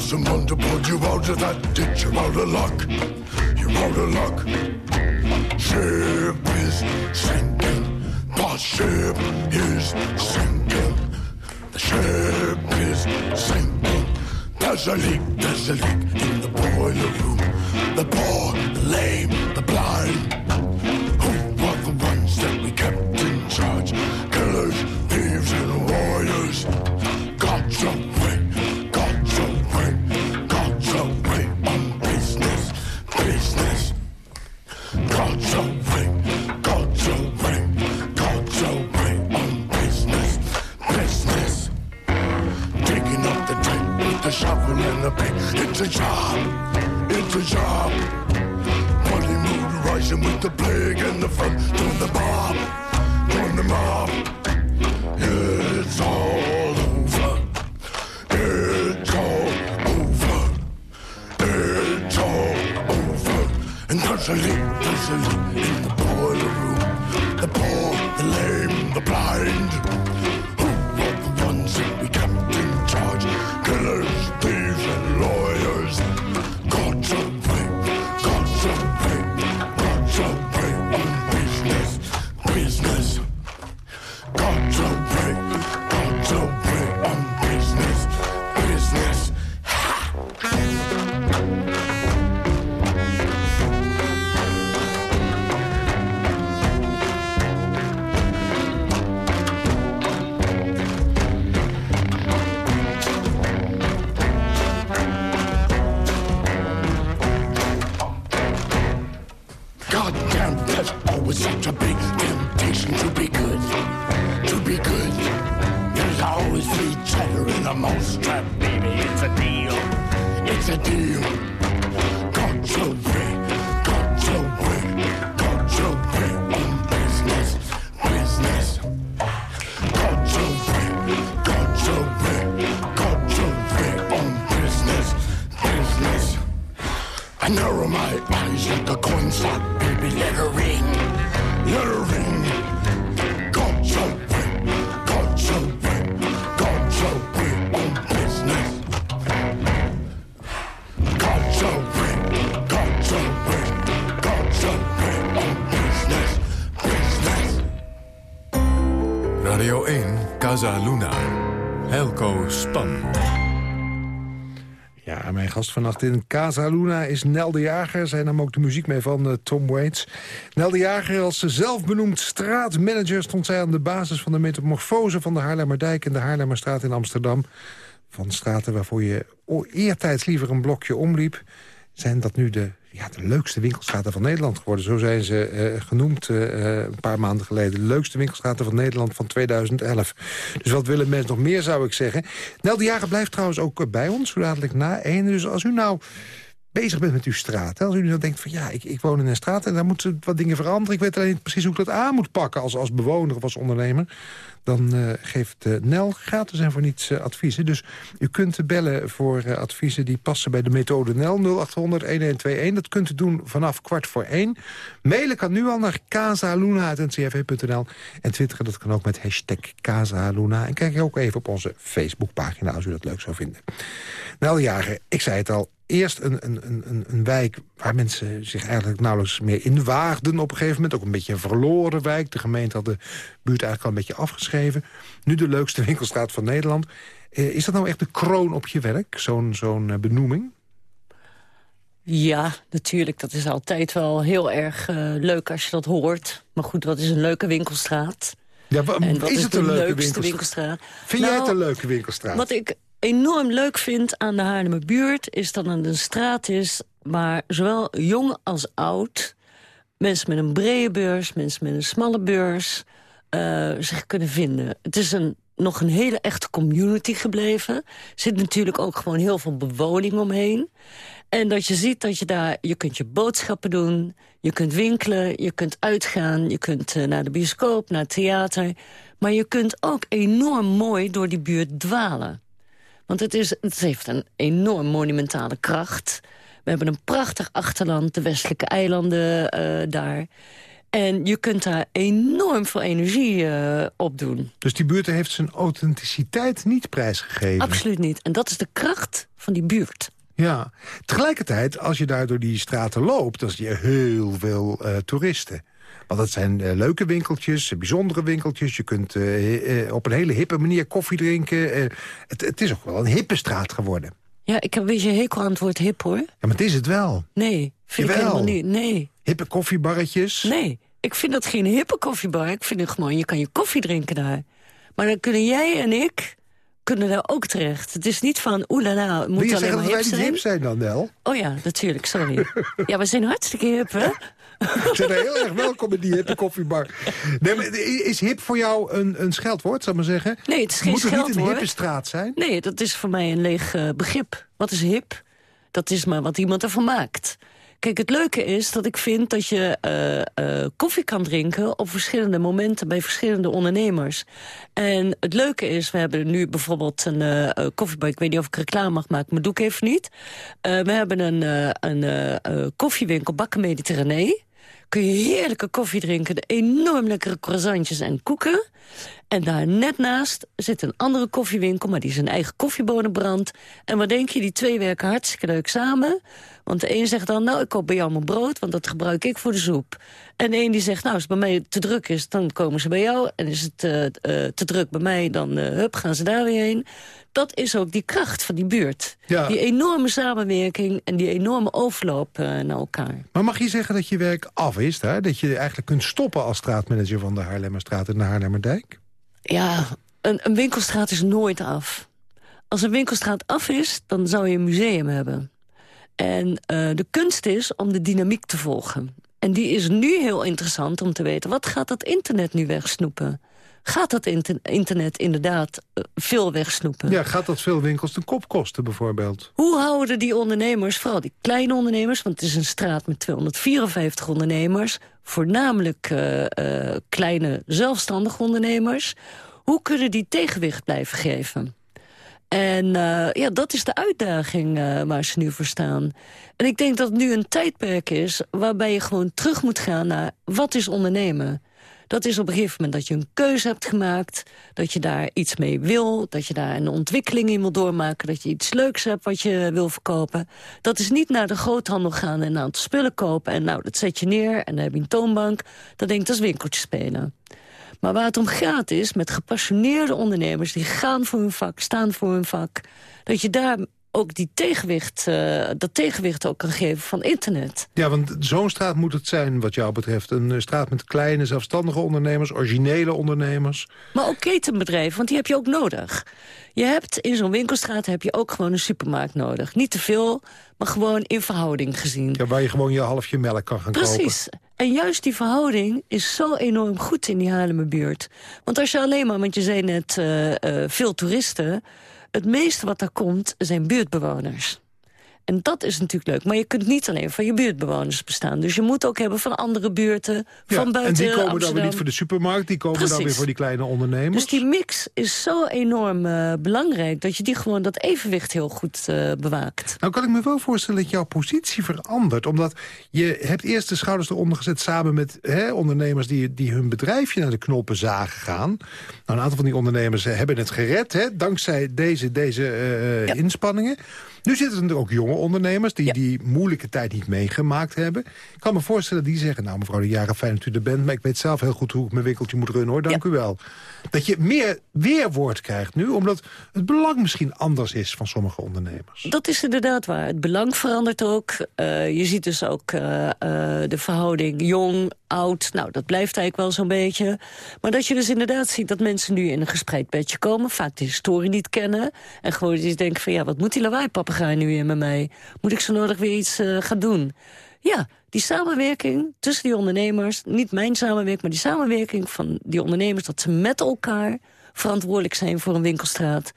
Someone to pull you out of that ditch, you're out of luck. You're out of luck. Ship is sinking. The ship is sinking. The ship is sinking. There's a leak, there's a leak in the boiler room. The poor, the lame, the blind. Gast vannacht in Casa Luna is Nel de Jager. Zij nam ook de muziek mee van uh, Tom Waits. Nel de Jager als zelfbenoemd straatmanager... stond zij aan de basis van de metamorfose van de Haarlemmerdijk... en de Haarlemmerstraat in Amsterdam. Van straten waarvoor je eertijds liever een blokje omliep... zijn dat nu de, de leukste winkelstraten van Nederland geworden. Zo zijn ze uh, genoemd uh, een paar maanden geleden. De leukste winkelstraten van Nederland van 2011. Dus wat willen mensen nog meer, zou ik zeggen. Nel de Jager blijft trouwens ook bij ons, zo dadelijk na één. Dus als u nou bezig bent met uw straat. Als u dan denkt van ja, ik, ik woon in een straat en daar moeten wat dingen veranderen. Ik weet alleen niet precies hoe ik dat aan moet pakken als, als bewoner of als ondernemer. Dan uh, geeft uh, Nel gratis en voor niets uh, adviezen. Dus u kunt bellen voor adviezen die passen bij de methode Nel 0800-1121. Dat kunt u doen vanaf kwart voor één. Mailen kan nu al naar casaluna.ncrv.nl. En twitteren dat kan ook met hashtag Casaluna. En kijk ook even op onze Facebookpagina als u dat leuk zou vinden. Nel Jager, ik zei het al, eerst een, een, een, een wijk waar mensen zich eigenlijk nauwelijks meer inwaagden op een gegeven moment. Ook een beetje een verloren wijk. De gemeente had de buurt eigenlijk al een beetje afgeschreven. Nu de leukste winkelstraat van Nederland. Eh, is dat nou echt de kroon op je werk, zo'n zo'n eh, benoeming? Ja, natuurlijk. Dat is altijd wel heel erg uh, leuk als je dat hoort. Maar goed, wat is een leuke winkelstraat? Ja, en wat is, is het een leuke winkelstraat? winkelstraat? Vind nou, jij het een leuke winkelstraat? Wat ik enorm leuk vind aan de Haarlemmerbuurt... is dat het een straat is waar zowel jong als oud... mensen met een brede beurs, mensen met een smalle beurs... Uh, zich kunnen vinden. Het is een, nog een hele echte community gebleven. Er zit natuurlijk ook gewoon heel veel bewoning omheen. En dat je ziet dat je daar... je kunt je boodschappen doen, je kunt winkelen, je kunt uitgaan... je kunt uh, naar de bioscoop, naar het theater... maar je kunt ook enorm mooi door die buurt dwalen. Want het, is, het heeft een enorm monumentale kracht. We hebben een prachtig achterland, de westelijke eilanden uh, daar. En je kunt daar enorm veel energie uh, op doen. Dus die buurt heeft zijn authenticiteit niet prijsgegeven? Absoluut niet. En dat is de kracht van die buurt. Ja, tegelijkertijd, als je daar door die straten loopt... dan zie je heel veel uh, toeristen. Want dat zijn uh, leuke winkeltjes, bijzondere winkeltjes. Je kunt uh, op een hele hippe manier koffie drinken. Het, het, is ook wel een hippe straat geworden. Ja, ik heb een beetje hekel aan het woord hip, hoor. Ja, maar het is het wel. Nee, vind Jawel. ik helemaal niet. Nee. Hippe koffiebarretjes. Nee, ik vind dat geen hippe koffiebar. Ik vind het gewoon, je kan je koffie drinken daar. Maar dan kunnen jij en ik kunnen daar ook terecht. Het is niet van, oelala, moet Wil je alleen zeggen maar dat wij zijn. hip zijn dan, Nel? Oh ja, natuurlijk, sorry. ja, we zijn hartstikke hip, hè? Ik ben heel erg welkom in die hippe koffiebar. Nee, is hip voor jou een, een scheldwoord, zou ik maar zeggen? Nee, het is geen Moet het scheldwoord. niet een hippe straat zijn? Nee, dat is voor mij een leeg uh, begrip. Wat is hip? Dat is maar wat iemand ervan maakt. Kijk, het leuke is dat ik vind dat je uh, uh, koffie kan drinken... op verschillende momenten bij verschillende ondernemers. En het leuke is, we hebben nu bijvoorbeeld een uh, koffiebar... ik weet niet of ik reclame mag maken, maar doe ik even niet. we hebben een, een koffiewinkel, Bakken Mediterranee kun je heerlijke koffie drinken... enorm lekkere croissantjes en koeken. En daar net naast zit een andere koffiewinkel... maar die zijn eigen koffiebonen brandt. En wat denk je, die twee werken hartstikke leuk samen. Want de een zegt dan, nou, ik koop bij jou mijn brood... want dat gebruik ik voor de soep. En de een die zegt, nou, als het bij mij te druk is... dan komen ze bij jou. En is het uh, uh, te druk bij mij, dan uh, hup, gaan ze daar weer heen. Dat is ook die kracht van die buurt. Ja. Die enorme samenwerking en die enorme overloop naar elkaar. Maar mag je zeggen dat je werk af is? Hè? Dat je eigenlijk kunt stoppen als straatmanager van de Haarlemmerstraat en de Haarlemmerdijk? Ja, een, een winkelstraat is nooit af. Als een winkelstraat af is, dan zou je een museum hebben. En uh, de kunst is om de dynamiek te volgen. En die is nu heel interessant om te weten... wat gaat dat internet nu wegsnoepen? Gaat dat inter internet inderdaad uh, veel wegsnoepen? Ja, gaat dat veel winkels de kop kosten bijvoorbeeld? Hoe houden die ondernemers, vooral die kleine ondernemers... want het is een straat met 254 ondernemers... voornamelijk uh, kleine zelfstandige ondernemers... hoe kunnen die tegenwicht blijven geven? En uh, ja, dat is de uitdaging waar ze nu voor staan. En ik denk dat het nu een tijdperk is waarbij je gewoon terug moet gaan naar wat is ondernemen. Dat is op een gegeven moment dat je een keuze hebt gemaakt... dat je daar iets mee wil, dat je daar een ontwikkeling in wil doormaken... dat je iets leuks hebt wat je wil verkopen. Dat is niet naar de groothandel gaan en een aantal spullen kopen... en nou, dat zet je neer en dan heb je een toonbank. Dat is winkeltje spelen. Maar waar het om gaat is, met gepassioneerde ondernemers... die gaan voor hun vak, staan voor hun vak... dat je daar ook die tegenwicht, uh, dat tegenwicht ook kan geven van internet. Ja, want zo'n straat moet het zijn wat jou betreft. Een straat met kleine, zelfstandige ondernemers, originele ondernemers. Maar ook ketenbedrijven, want die heb je ook nodig. Je hebt in zo'n winkelstraat heb je ook gewoon een supermarkt nodig. Niet te veel, maar gewoon in verhouding gezien. Ja, waar je gewoon je halfje melk kan gaan Precies. kopen. Precies. En juist die verhouding is zo enorm goed in die Haarlemmerbuurt. Want als je alleen maar, want je zei net uh, uh, veel toeristen... het meeste wat daar komt zijn buurtbewoners. En dat is natuurlijk leuk. Maar je kunt niet alleen van je buurtbewoners bestaan. Dus je moet ook hebben van andere buurten, van buiten En die komen Amsterdam. dan weer niet voor de supermarkt, die komen dan weer voor die kleine ondernemers. Dus die mix is zo enorm eh, belangrijk... dat je die gewoon dat evenwicht heel goed eh, bewaakt. Nou kan ik me wel voorstellen dat jouw positie verandert. Omdat je hebt eerst de schouders eronder gezet samen met hè, ondernemers... Die, die hun bedrijfje naar de knoppen zagen gaan. Nou, een aantal van die ondernemers eh, hebben het gered... Hè, dankzij deze, deze Ja. inspanningen. Nu zitten er ook jonge ondernemers die Ja. die moeilijke tijd niet meegemaakt hebben. Ik kan me voorstellen die zeggen... nou mevrouw de Jaren, fijn dat u er bent... maar ik weet zelf heel goed hoe ik mijn winkeltje moet runnen, hoor. Dank Ja. u wel. Dat je meer weerwoord krijgt nu... omdat het belang misschien anders is van sommige ondernemers. Dat is inderdaad waar. Het belang verandert ook. Eh, je ziet dus ook eh, eh, de verhouding jong, oud. Nou, dat blijft eigenlijk wel zo'n beetje. Maar dat je dus inderdaad ziet dat mensen nu in een gespreid bedje komen... vaak de historie niet kennen. En gewoon eens denken van... ja, wat moet die lawaai-papegaai nu weer met mij? Moet ik zo nodig weer iets eh, gaan doen? Ja, die samenwerking tussen die ondernemers... niet mijn samenwerking, maar die samenwerking van die ondernemers... dat ze met elkaar verantwoordelijk zijn voor een winkelstraat...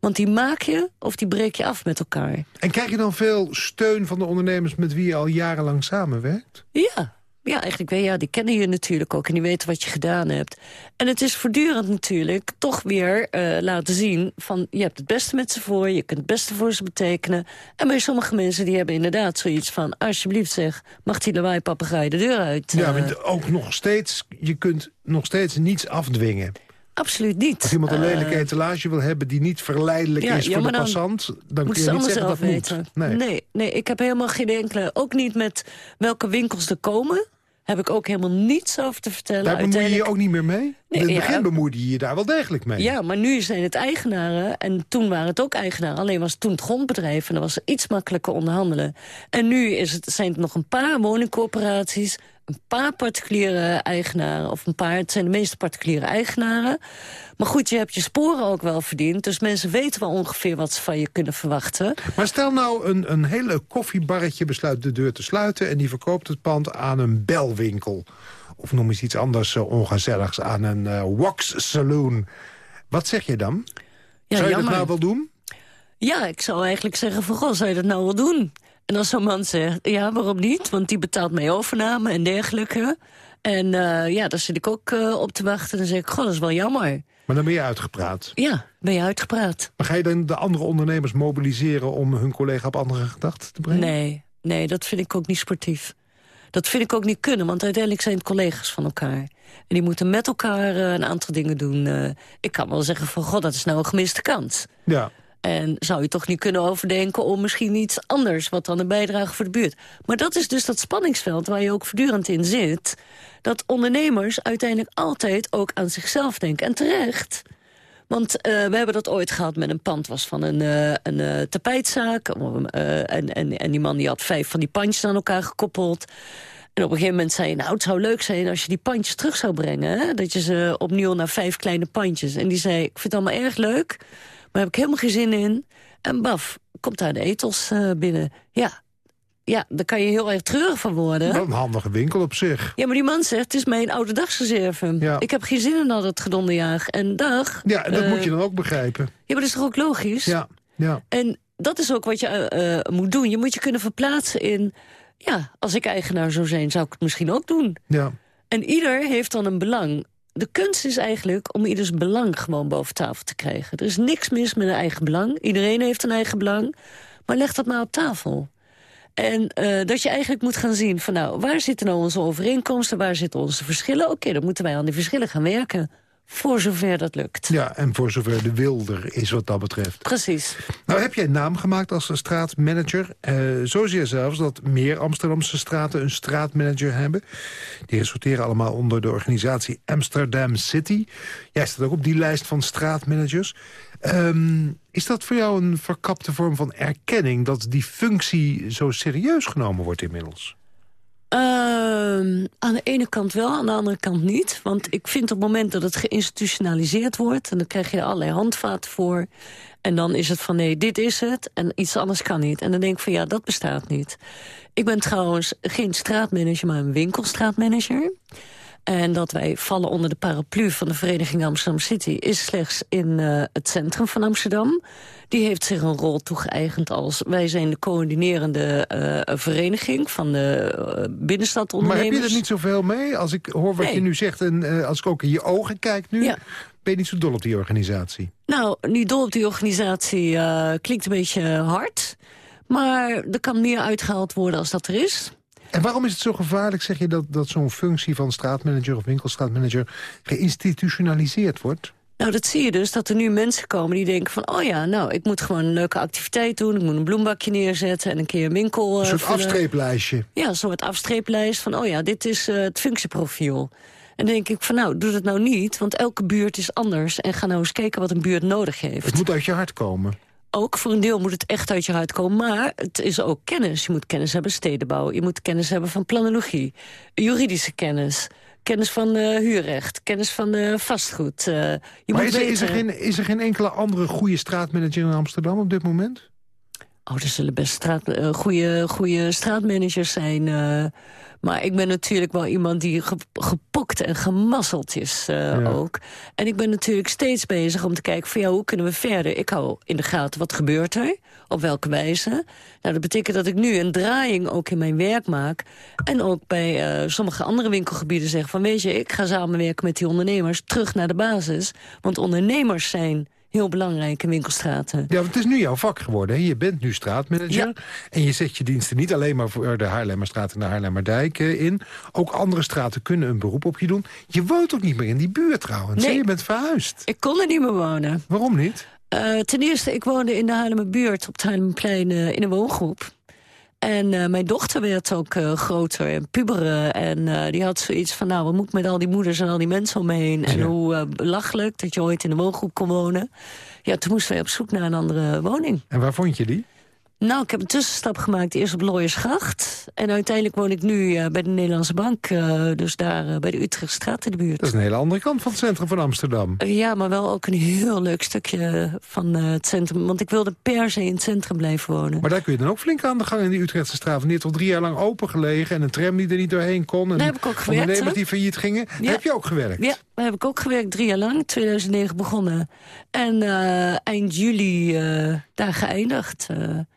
Want die maak je of die breek je af met elkaar. En krijg je dan veel steun van de ondernemers met wie je al jarenlang samenwerkt? Ja, ja eigenlijk wel. Ja, die kennen je natuurlijk ook en die weten wat je gedaan hebt. En het is voortdurend natuurlijk toch weer eh, laten zien... van je hebt het beste met ze voor, je kunt het beste voor ze betekenen. En bij sommige mensen die hebben inderdaad zoiets van... alsjeblieft zeg, mag die lawaai papegaai de deur uit? Ja, Eh, maar ook nog steeds, je kunt nog steeds niets afdwingen. Absoluut niet. Als iemand een Eh, lelijke etalage wil hebben die niet verleidelijk ja, is ja, voor de dan passant... dan kun je niet zeggen zelf dat weten. moet. Nee. Nee, nee, ik heb helemaal geen enkele... Ook niet met welke winkels er komen. Heb ik ook helemaal niets over te vertellen. Daar bemoei je je ook niet meer mee? Nee, In het ja. begin bemoeide je je daar wel degelijk mee. Ja, maar nu zijn het eigenaren. En toen waren het ook eigenaren. Alleen was het toen het grondbedrijf. En dan was het iets makkelijker onderhandelen. En nu is het, zijn het nog een paar woningcorporaties. Een paar particuliere eigenaren. Of een paar, het zijn de meeste particuliere eigenaren. Maar goed, je hebt je sporen ook wel verdiend. Dus mensen weten wel ongeveer wat ze van je kunnen verwachten. Maar stel nou, een, een hele koffiebarretje besluit de deur te sluiten... en die verkoopt het pand aan een belwinkel. Of noem eens iets anders eh, ongezelligs, aan een eh, wax saloon. Wat zeg je dan? Ja, Zou je jammer. dat nou wel doen? Ja, ik zou eigenlijk zeggen van, goh, zou je dat nou wel doen? En als zo'n man zegt, ja, waarom niet? Want die betaalt mee overname en dergelijke. En eh, ja, daar zit ik ook eh, op te wachten. Dan zeg ik, goh, dat is wel jammer. Maar dan ben je uitgepraat. Ja, ben je uitgepraat? Maar ga je dan de andere ondernemers mobiliseren... om hun collega op andere gedachten te brengen? Nee, nee, dat vind ik ook niet sportief. Dat vind ik ook niet kunnen, want uiteindelijk zijn het collega's van elkaar. En die moeten met elkaar eh, een aantal dingen doen. Ik kan wel zeggen van, god, dat is nou een gemiste kans. Ja. En zou je toch niet kunnen overdenken om misschien iets anders... wat dan een bijdrage voor de buurt. Maar dat is dus dat spanningsveld waar je ook voortdurend in zit. Dat ondernemers uiteindelijk altijd ook aan zichzelf denken. En terecht. Want eh, we hebben dat ooit gehad met een pand was van een, eh, een eh, tapijtzaak. En, en, en die man die had vijf van die pandjes aan elkaar gekoppeld. En op een gegeven moment zei je, nou, het zou leuk zijn als je die pandjes terug zou brengen. Hè? Dat je ze opnieuw naar vijf kleine pandjes. En die zei, ik vind het allemaal erg leuk, maar heb ik helemaal geen zin in. En baf, komt daar de etels eh, binnen. Ja, ja, daar kan je heel erg treurig van worden. Een handige winkel op zich. Ja, maar die man zegt, het is mijn oude dagsreserve. Ja. Ik heb geen zin in al dat gedonderjaag. En dag. Ja, en dat eh, moet je dan ook begrijpen. Ja, maar dat is toch ook logisch? Ja, ja. En dat is ook wat je eh, moet doen. Je moet je kunnen verplaatsen in... Ja, als ik eigenaar zou zijn, zou ik het misschien ook doen. ja. En ieder heeft dan een belang. De kunst is eigenlijk om ieders belang gewoon boven tafel te krijgen. Er is niks mis met een eigen belang. Iedereen heeft een eigen belang. Maar leg dat maar op tafel. En eh, dat je eigenlijk moet gaan zien van nou, waar zitten nou onze overeenkomsten, waar zitten onze verschillen? Oké, dan moeten wij aan die verschillen gaan werken. Voor zover dat lukt. Ja, en voor zover de wilder is wat dat betreft. Precies. Nou heb jij een naam gemaakt als straatmanager. Eh zozeer zelfs dat meer Amsterdamse straten een straatmanager hebben. Die resulteren allemaal onder de organisatie Amsterdam City. Jij staat ook op die lijst van straatmanagers. Ehm, is dat voor jou een verkapte vorm van erkenning... dat die functie zo serieus genomen wordt inmiddels? Ehm, aan de ene kant wel, aan de andere kant niet. Want ik vind op het moment dat het geïnstitutionaliseerd wordt... en dan krijg je er allerlei handvaten voor... en dan is het van nee, dit is het en iets anders kan niet. En dan denk ik van ja, dat bestaat niet. Ik ben trouwens geen straatmanager, maar een winkelstraatmanager. En dat wij vallen onder de paraplu van de Vereniging Amsterdam City... is slechts in uh, het centrum van Amsterdam. Die heeft zich een rol toegeëigend als... wij zijn de coördinerende uh, vereniging van de uh, binnenstadondernemers. Maar heb je er niet zoveel mee? Als ik hoor wat Nee. je nu zegt en als ik ook in je ogen kijk nu... Ja. ben je niet zo dol op die organisatie? Nou, niet dol op die organisatie eh, klinkt een beetje hard. Maar er kan meer uitgehaald worden als dat er is. En waarom is het zo gevaarlijk, zeg je, dat, dat zo'n functie van straatmanager of winkelstraatmanager geïnstitutionaliseerd wordt? Nou, dat zie je dus, dat er nu mensen komen die denken van... oh ja, nou, ik moet gewoon een leuke activiteit doen. Ik moet een bloembakje neerzetten en een keer een winkel... Een eh, soort afstreeplijstje. Ja, een soort afstreeplijst van, oh ja, dit is eh, het functieprofiel. En denk ik van, nou, doe dat nou niet, want elke buurt is anders. En ga nou eens kijken wat een buurt nodig heeft. Het moet uit je hart komen. Ook voor een deel moet het echt uit je huid komen. Maar het is ook kennis. Je moet kennis hebben stedenbouw. Je moet kennis hebben van planologie. Juridische kennis. Kennis van eh, huurrecht. Kennis van eh, vastgoed. Eh, je Maar moet is er, weten... is, er geen, is er geen enkele andere goede straatmanager in Amsterdam op dit moment? Oh, er zullen best straat, eh, goede, goede straatmanagers zijn. eh, maar ik ben natuurlijk wel iemand die ge- gepokt en gemasseld is eh, Ja. ook. En ik ben natuurlijk steeds bezig om te kijken van ja, hoe kunnen we verder? Ik hou in de gaten wat gebeurt er, op welke wijze. Nou, dat betekent dat ik nu een draaiing ook in mijn werk maak. En ook bij sommige andere winkelgebieden zeg van weet je, ik ga samenwerken met die ondernemers terug naar de basis. Want ondernemers zijn heel belangrijk in winkelstraten. Ja, want het is nu jouw vak geworden. Hè? Je bent nu straatmanager. Ja. En je zet je diensten niet alleen maar voor de Haarlemmerstraat en de Haarlemmerdijk eh, in. Ook andere straten kunnen een beroep op je doen. Je woont ook niet meer in die buurt trouwens. Nee. Je bent verhuisd. Ik kon er niet meer wonen. Waarom niet? Eh, ten eerste, ik woonde in de Haarlemmerbuurt op het Haarlemmerplein eh, in een woongroep. En eh, mijn dochter werd ook eh, groter en puberen. En eh, die had zoiets van, nou, wat moet ik met al die moeders en al die mensen om me heen? En Ja. hoe belachelijk dat je ooit in een woongroep kon wonen. Ja, toen moesten wij op zoek naar een andere woning. En waar vond je die? Nou, ik heb een tussenstap gemaakt, eerst op Looiersgracht. En uiteindelijk woon ik nu eh, bij de Nederlandse Bank. eh, dus daar eh, bij de Utrechtstraat in de buurt. Dat is een hele andere kant van het centrum van Amsterdam. Ja, maar wel ook een heel leuk stukje van het centrum. Want ik wilde per se in het centrum blijven wonen. Maar daar kun je dan ook flink aan de gang in die Utrechtse straat. Van die heeft al drie jaar lang open gelegen. En een tram die er niet doorheen kon. En Daar heb ik ook gewerkt, ondernemers die failliet gingen. Ja. Heb je ook gewerkt? Ja, daar heb ik ook gewerkt, drie jaar lang. 2009 begonnen. En eind juli daar geëindigd.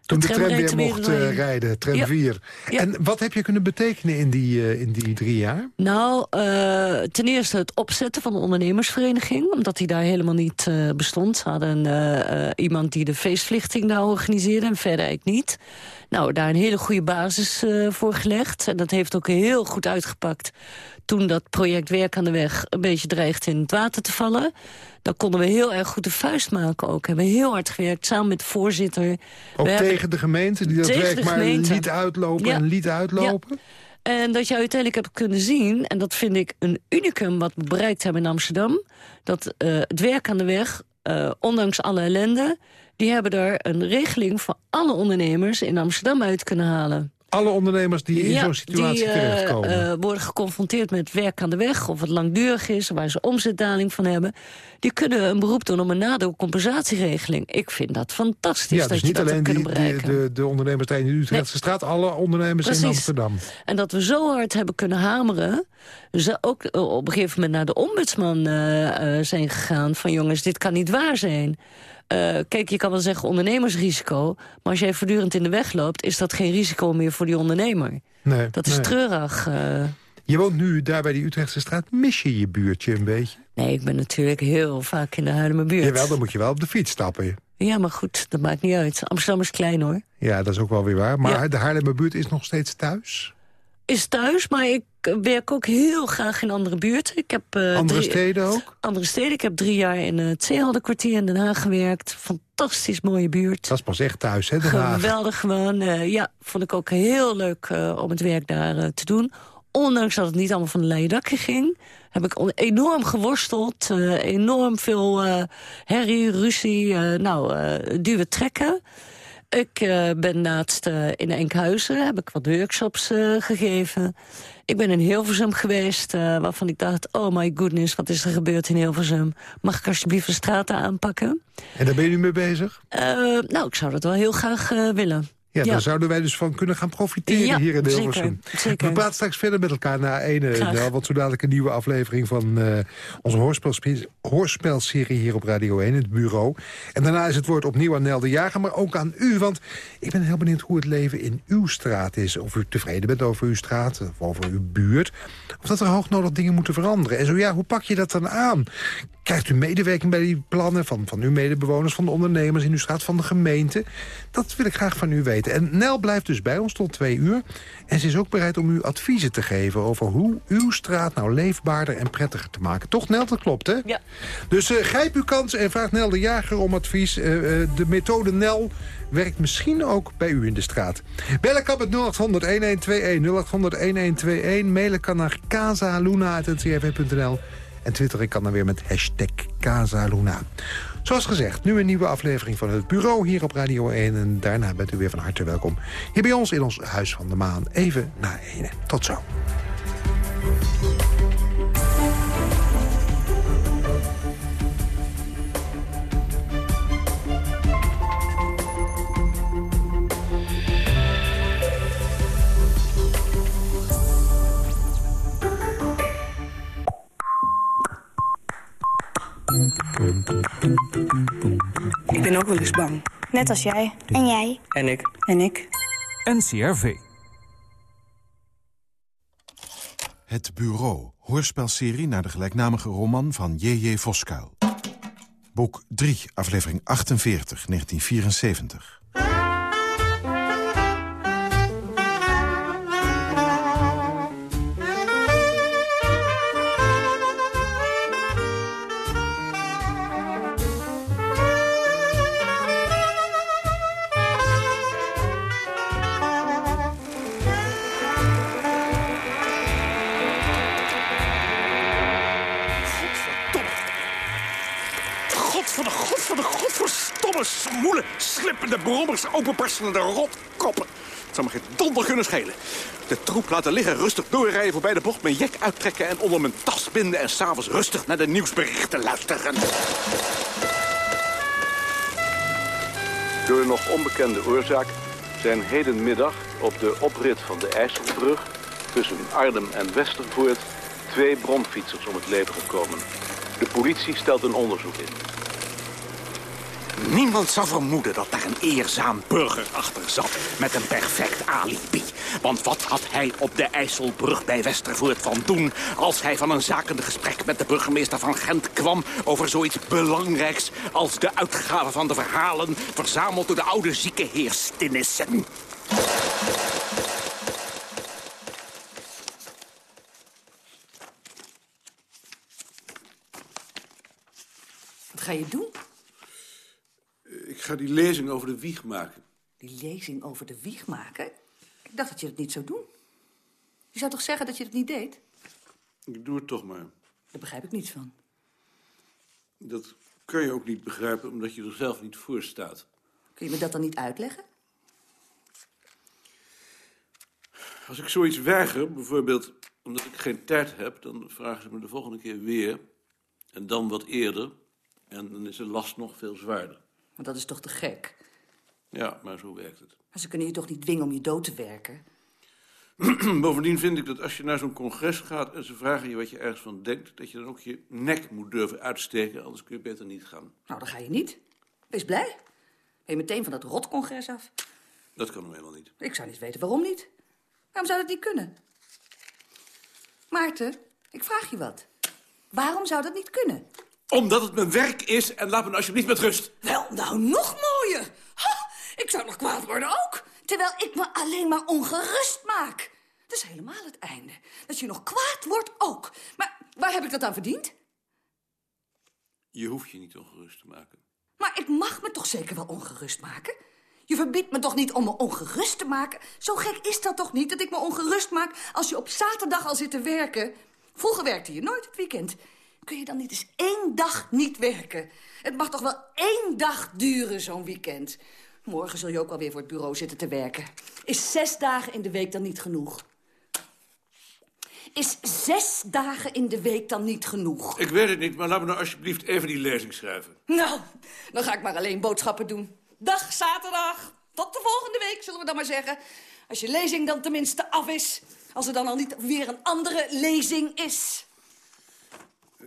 Toen de, tram reed weer er mocht eh, rijden, tram Ja. 4. Ja. En wat heb je kunnen betekenen in die, eh, in die drie jaar? Nou, eh, ten eerste het opzetten van de ondernemersvereniging. Omdat die daar helemaal niet bestond. Ze hadden iemand die de feestvlichting daar organiseerde en verder eigenlijk niet. Nou, daar een hele goede basis eh, voor gelegd. En dat heeft ook heel goed uitgepakt. Toen dat project Werk aan de Weg een beetje dreigt in het water te vallen. Dan konden we heel erg goed de vuist maken ook. Hebben heel hard gewerkt, samen met de voorzitter. Ook We tegen de gemeente die dat werk maar liet uitlopen Ja. en liet uitlopen? En dat je uiteindelijk hebt kunnen zien, en dat vind ik een unicum wat we bereikt hebben in Amsterdam, dat eh, het werk aan de weg, eh, ondanks alle ellende, die hebben daar een regeling voor alle ondernemers in Amsterdam uit kunnen halen. Alle ondernemers die in Ja, zo'n situatie die, eh, terechtkomen. eh, worden geconfronteerd met werk aan de weg... of het langdurig is, waar ze omzetdaling van hebben... die kunnen een beroep doen op een nadeelcompensatieregeling. Ik vind dat fantastisch ja, dat dus je niet dat alleen die, die- de, de ondernemers in de Utrechtse straat, alle ondernemers in. Amsterdam. En dat we zo hard hebben kunnen hameren... ze ook eh, op een gegeven moment naar de ombudsman eh, zijn gegaan... van jongens, dit kan niet waar zijn. Eh, kijk, je kan wel zeggen ondernemersrisico... maar als jij voortdurend in de weg loopt... is dat geen risico meer voor die ondernemer. Nee, Dat is nee. treurig. eh. Je woont nu daar bij die Utrechtse straat. Mis je je buurtje een beetje? nee, ik ben natuurlijk heel vaak in de Huilemerbuurt. Jawel, dan moet je wel op de fiets stappen. Ja, maar goed, dat maakt niet uit. Amsterdam is klein, hoor. Ja, dat is ook wel weer waar. Maar Ja. de Haarlemmerbuurt is nog steeds thuis? Is thuis, maar ik werk ook heel graag in andere buurten. Ik heb, eh, Andere drie- steden ook? andere steden. Ik heb drie jaar in het Zeeheldenkwartier in Den Haag gewerkt. Fantastisch mooie buurt. Dat is pas echt thuis, hè, Den Haag. Geweldig gewoon. eh, ja, vond ik ook heel leuk eh, om het werk daar eh, te doen. Ondanks dat het niet allemaal van de leien dakje ging... heb ik enorm geworsteld. eh, enorm veel eh, herrie, ruzie, eh, nou, eh duwen trekken. Ik eh, ben laatst eh, in Enkhuizen, heb ik wat workshops eh, gegeven. Ik ben in Hilversum geweest, eh, waarvan ik dacht... oh my goodness, wat is er gebeurd in Hilversum? Mag ik alsjeblieft de straten aanpakken? En daar ben je nu mee bezig? Eh, nou, ik zou dat wel heel graag eh, willen. Ja, daar zouden wij dus van kunnen gaan profiteren hier in Hilversum. zeker. We praten straks verder met elkaar na ene. Graag. Nel, want zo dadelijk een nieuwe aflevering van eh, onze hoorspelserie hier op Radio 1, het bureau. En daarna is het woord opnieuw aan Nel de Jager, maar ook aan u. Want ik ben heel benieuwd hoe het leven in uw straat is. Of u tevreden bent over uw straat, of over uw buurt. Of dat er hoognodig dingen moeten veranderen. En zo ja, hoe pak je dat dan aan? Krijgt u medewerking bij die plannen van, van uw medebewoners, van de ondernemers in uw straat, van de gemeente? Dat wil ik graag van u weten. En Nel blijft dus bij ons tot twee uur. En ze is ook bereid om u adviezen te geven over hoe uw straat nou leefbaarder en prettiger te maken. Toch Nel, dat klopt hè? Ja. Dus eh, grijp uw kans en vraag Nel de Jager om advies. Eh, eh, de methode Nel werkt misschien ook bij u in de straat. Bellen kan met 0800-1121, 0800-1121. Mailen kan naar casaluna.ncrv.nl. En twitteren kan dan weer met hashtag Casaluna. Zoals gezegd, nu een nieuwe aflevering van het Bureau hier op Radio 1. En daarna bent u weer van harte welkom hier bij ons in ons Huis van de Maan. Even na ene. Tot zo. Ben ook wel eens bang. Net als jij. En jij. En ik. En ik. NCRV. Het Bureau, hoorspelserie naar de gelijknamige roman van J.J. Voskuil. Boek 3, aflevering 48, 1974. Smoele, slippende brommers, openbarstende rotkoppen. Het zou me geen donder kunnen schelen. De troep laten liggen, rustig doorrijden voorbij de bocht... mijn jek uittrekken en onder mijn tas binden... en s'avonds rustig naar de nieuwsberichten luisteren. Door nog onbekende oorzaak zijn hedenmiddag op de oprit van de IJsselbrug... tussen Arnhem en Westervoort twee bromfietsers om het leven gekomen. De politie stelt een onderzoek in. Niemand zou vermoeden dat daar een eerzaam burger achter zat... met een perfect alibi. Want wat had hij op de IJsselbrug bij Westervoort van doen... als hij van een zakende gesprek met de burgemeester van Gent kwam... over zoiets belangrijks als de uitgave van de verhalen... verzameld door de oude zieke heer Stinnissen. Wat ga je doen? Ik ga die lezing over de wieg maken. Die lezing over de wieg maken? Ik dacht dat je het niet zou doen. Je zou toch zeggen dat je het niet deed? Ik doe het toch maar. Daar begrijp ik niets van. Dat kan je ook niet begrijpen, omdat je er zelf niet voor staat. Kun je me dat dan niet uitleggen? Als ik zoiets weiger, bijvoorbeeld omdat ik geen tijd heb... dan vragen ze me de volgende keer weer. En dan wat eerder. En dan is de last nog veel zwaarder. Want dat is toch te gek? Ja, maar zo werkt het. Maar ze kunnen je toch niet dwingen om je dood te werken? Bovendien vind ik dat als je naar zo'n congres gaat... en ze vragen je wat je ergens van denkt... dat je dan ook je nek moet durven uitsteken... anders kun je beter niet gaan. Nou, dan ga je niet. Wees blij. Ben je meteen van dat rotcongres af? Dat kan hem helemaal niet. Ik zou niet weten waarom niet. Waarom zou dat niet kunnen? Maarten, ik vraag je wat. Waarom zou dat niet kunnen? Omdat het mijn werk is en laat me alsjeblieft met rust. Wel, nou, nog mooier. Ha, ik zou nog kwaad worden ook. Terwijl ik me alleen maar ongerust maak. Dat is helemaal het einde. Dat je nog kwaad wordt ook. Maar waar heb ik dat aan verdiend? Je hoeft je niet ongerust te maken. Maar ik mag me toch zeker wel ongerust maken? Je verbiedt me toch niet om me ongerust te maken? Zo gek is dat toch niet, dat ik me ongerust maak... als je op zaterdag al zit te werken? Vroeger werkte je nooit het weekend. Kun je dan niet eens één dag niet werken? Het mag toch wel één dag duren, zo'n weekend? Morgen zul je ook alweer voor het bureau zitten te werken. Is zes dagen in de week dan niet genoeg? Is zes dagen in de week dan niet genoeg? Ik weet het niet, maar laat me nou alsjeblieft even die lezing schrijven. Nou, dan ga ik maar alleen boodschappen doen. Dag, zaterdag. tot de volgende week, zullen we dan maar zeggen. Als je lezing dan tenminste af is. Als er dan al niet weer een andere lezing is.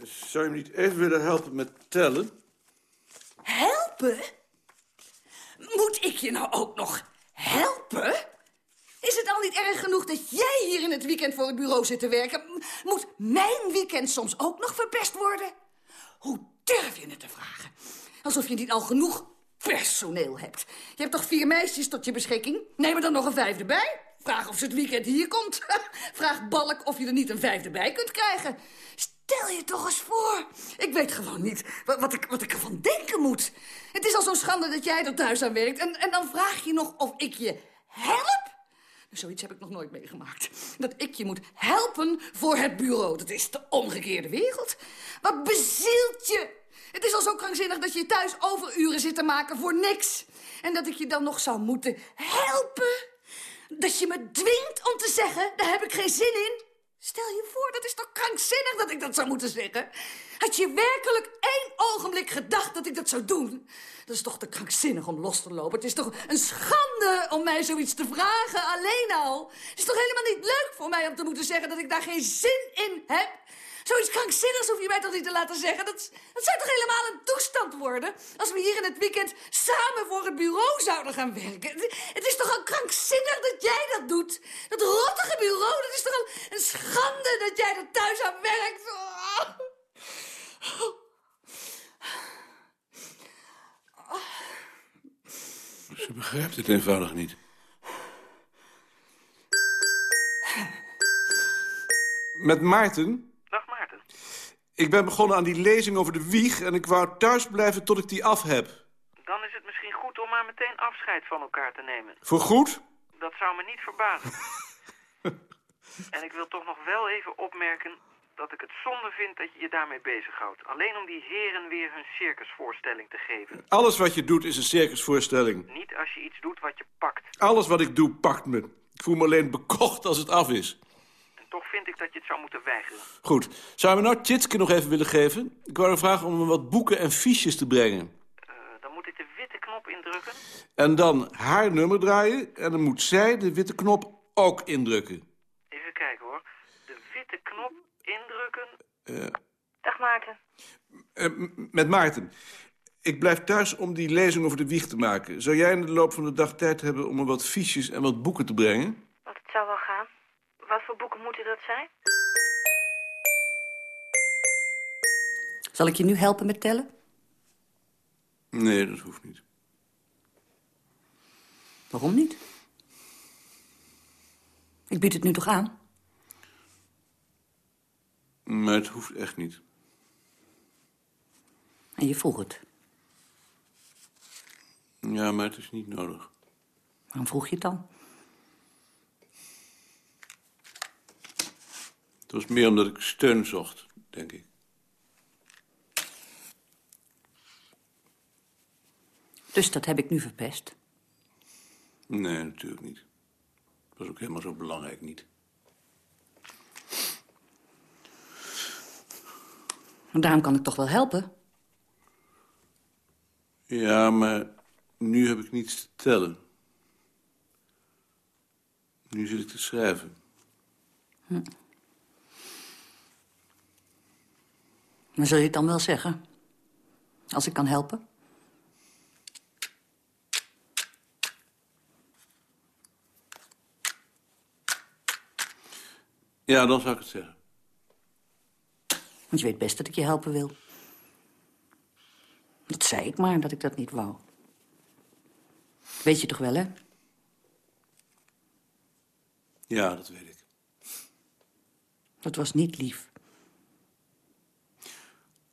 Zou je me niet even willen helpen met tellen? Helpen? Moet ik je nou ook nog helpen? Is het al niet erg genoeg dat jij hier in het weekend voor het bureau zit te werken? Moet mijn weekend soms ook nog verpest worden? Hoe durf je het te vragen? Alsof je niet al genoeg personeel hebt. Je hebt toch vier meisjes tot je beschikking? Neem er dan nog een vijfde bij. Vraag of ze het weekend hier komt. Vraag Balk of je er niet een vijfde bij kunt krijgen. Stel je toch eens voor. Ik weet gewoon niet wat, wat, ik, wat ik ervan denken moet. Het is al zo'n schande dat jij er thuis aan werkt. En, en dan vraag je nog of ik je help? Zoiets heb ik nog nooit meegemaakt. Dat ik je moet helpen voor het bureau. Dat is de omgekeerde wereld. Wat bezielt je? Het is al zo krankzinnig dat je thuis overuren zit te maken voor niks. En dat ik je dan nog zou moeten helpen. Dat je me dwingt om te zeggen, daar heb ik geen zin in. Stel je voor, dat is toch krankzinnig dat ik dat zou moeten zeggen? Had je werkelijk één ogenblik gedacht dat ik dat zou doen? Dat is toch te krankzinnig om los te lopen? Het is toch een schande om mij zoiets te vragen, alleen al? Het is toch helemaal niet leuk voor mij om te moeten zeggen dat ik daar geen zin in heb? Zoiets krankzinnigs hoef je mij toch niet te laten zeggen? Dat, dat zou toch helemaal een toestand worden? Als we hier in het weekend samen voor het bureau zouden gaan werken. Het, het is toch al krankzinnig dat jij dat doet? Dat rottige bureau, dat is toch al een schande dat jij er thuis aan werkt? Oh. Ze begrijpt het eenvoudig niet. Met Maarten. Ik ben begonnen aan die lezing over de wieg... en ik wou thuis blijven tot ik die af heb. Dan is het misschien goed om maar meteen afscheid van elkaar te nemen. Voor goed? Dat zou me niet verbazen. en ik wil toch nog wel even opmerken dat ik het zonde vind dat je je daarmee bezighoudt. Alleen om die heren weer hun circusvoorstelling te geven. Alles wat je doet is een circusvoorstelling. Niet als je iets doet wat je pakt. Alles wat ik doe pakt me. Ik voel me alleen bekocht als het af is. Toch vind ik dat je het zou moeten weigeren. Goed. Zou je me nou Tjitske nog even willen geven? Ik wou vragen om me wat boeken en fiches te brengen. Eh, dan moet ik de witte knop indrukken. En dan haar nummer draaien... en dan moet zij de witte knop ook indrukken. Even kijken hoor. De witte knop indrukken. Eh, Dag Maarten. eh, met Maarten. Ik blijf thuis om die lezing over de wieg te maken. Zou jij in de loop van de dag tijd hebben om me wat fiches en wat boeken te brengen? Want het zou wel gaan. Wat voor boeken moeten dat zijn? Zal ik je nu helpen met tellen? Nee, dat hoeft niet. Waarom niet? Ik bied het nu toch aan? Maar het hoeft echt niet. En je vroeg het. Ja, maar het is niet nodig. Waarom vroeg je het dan? Het was meer omdat ik steun zocht, denk ik. Dus dat heb ik nu verpest. Nee, natuurlijk niet. Dat was ook helemaal zo belangrijk niet. En daarom kan ik toch wel helpen? Ja, maar nu heb ik niets te tellen. Nu zit ik te schrijven. Maar zul je het dan wel zeggen? Als ik kan helpen? Ja, dan zou ik het zeggen. Want je weet best dat ik je helpen wil. Dat zei ik maar, dat ik dat niet wou. Weet je toch wel, hè? Ja, dat weet ik. Dat was niet lief.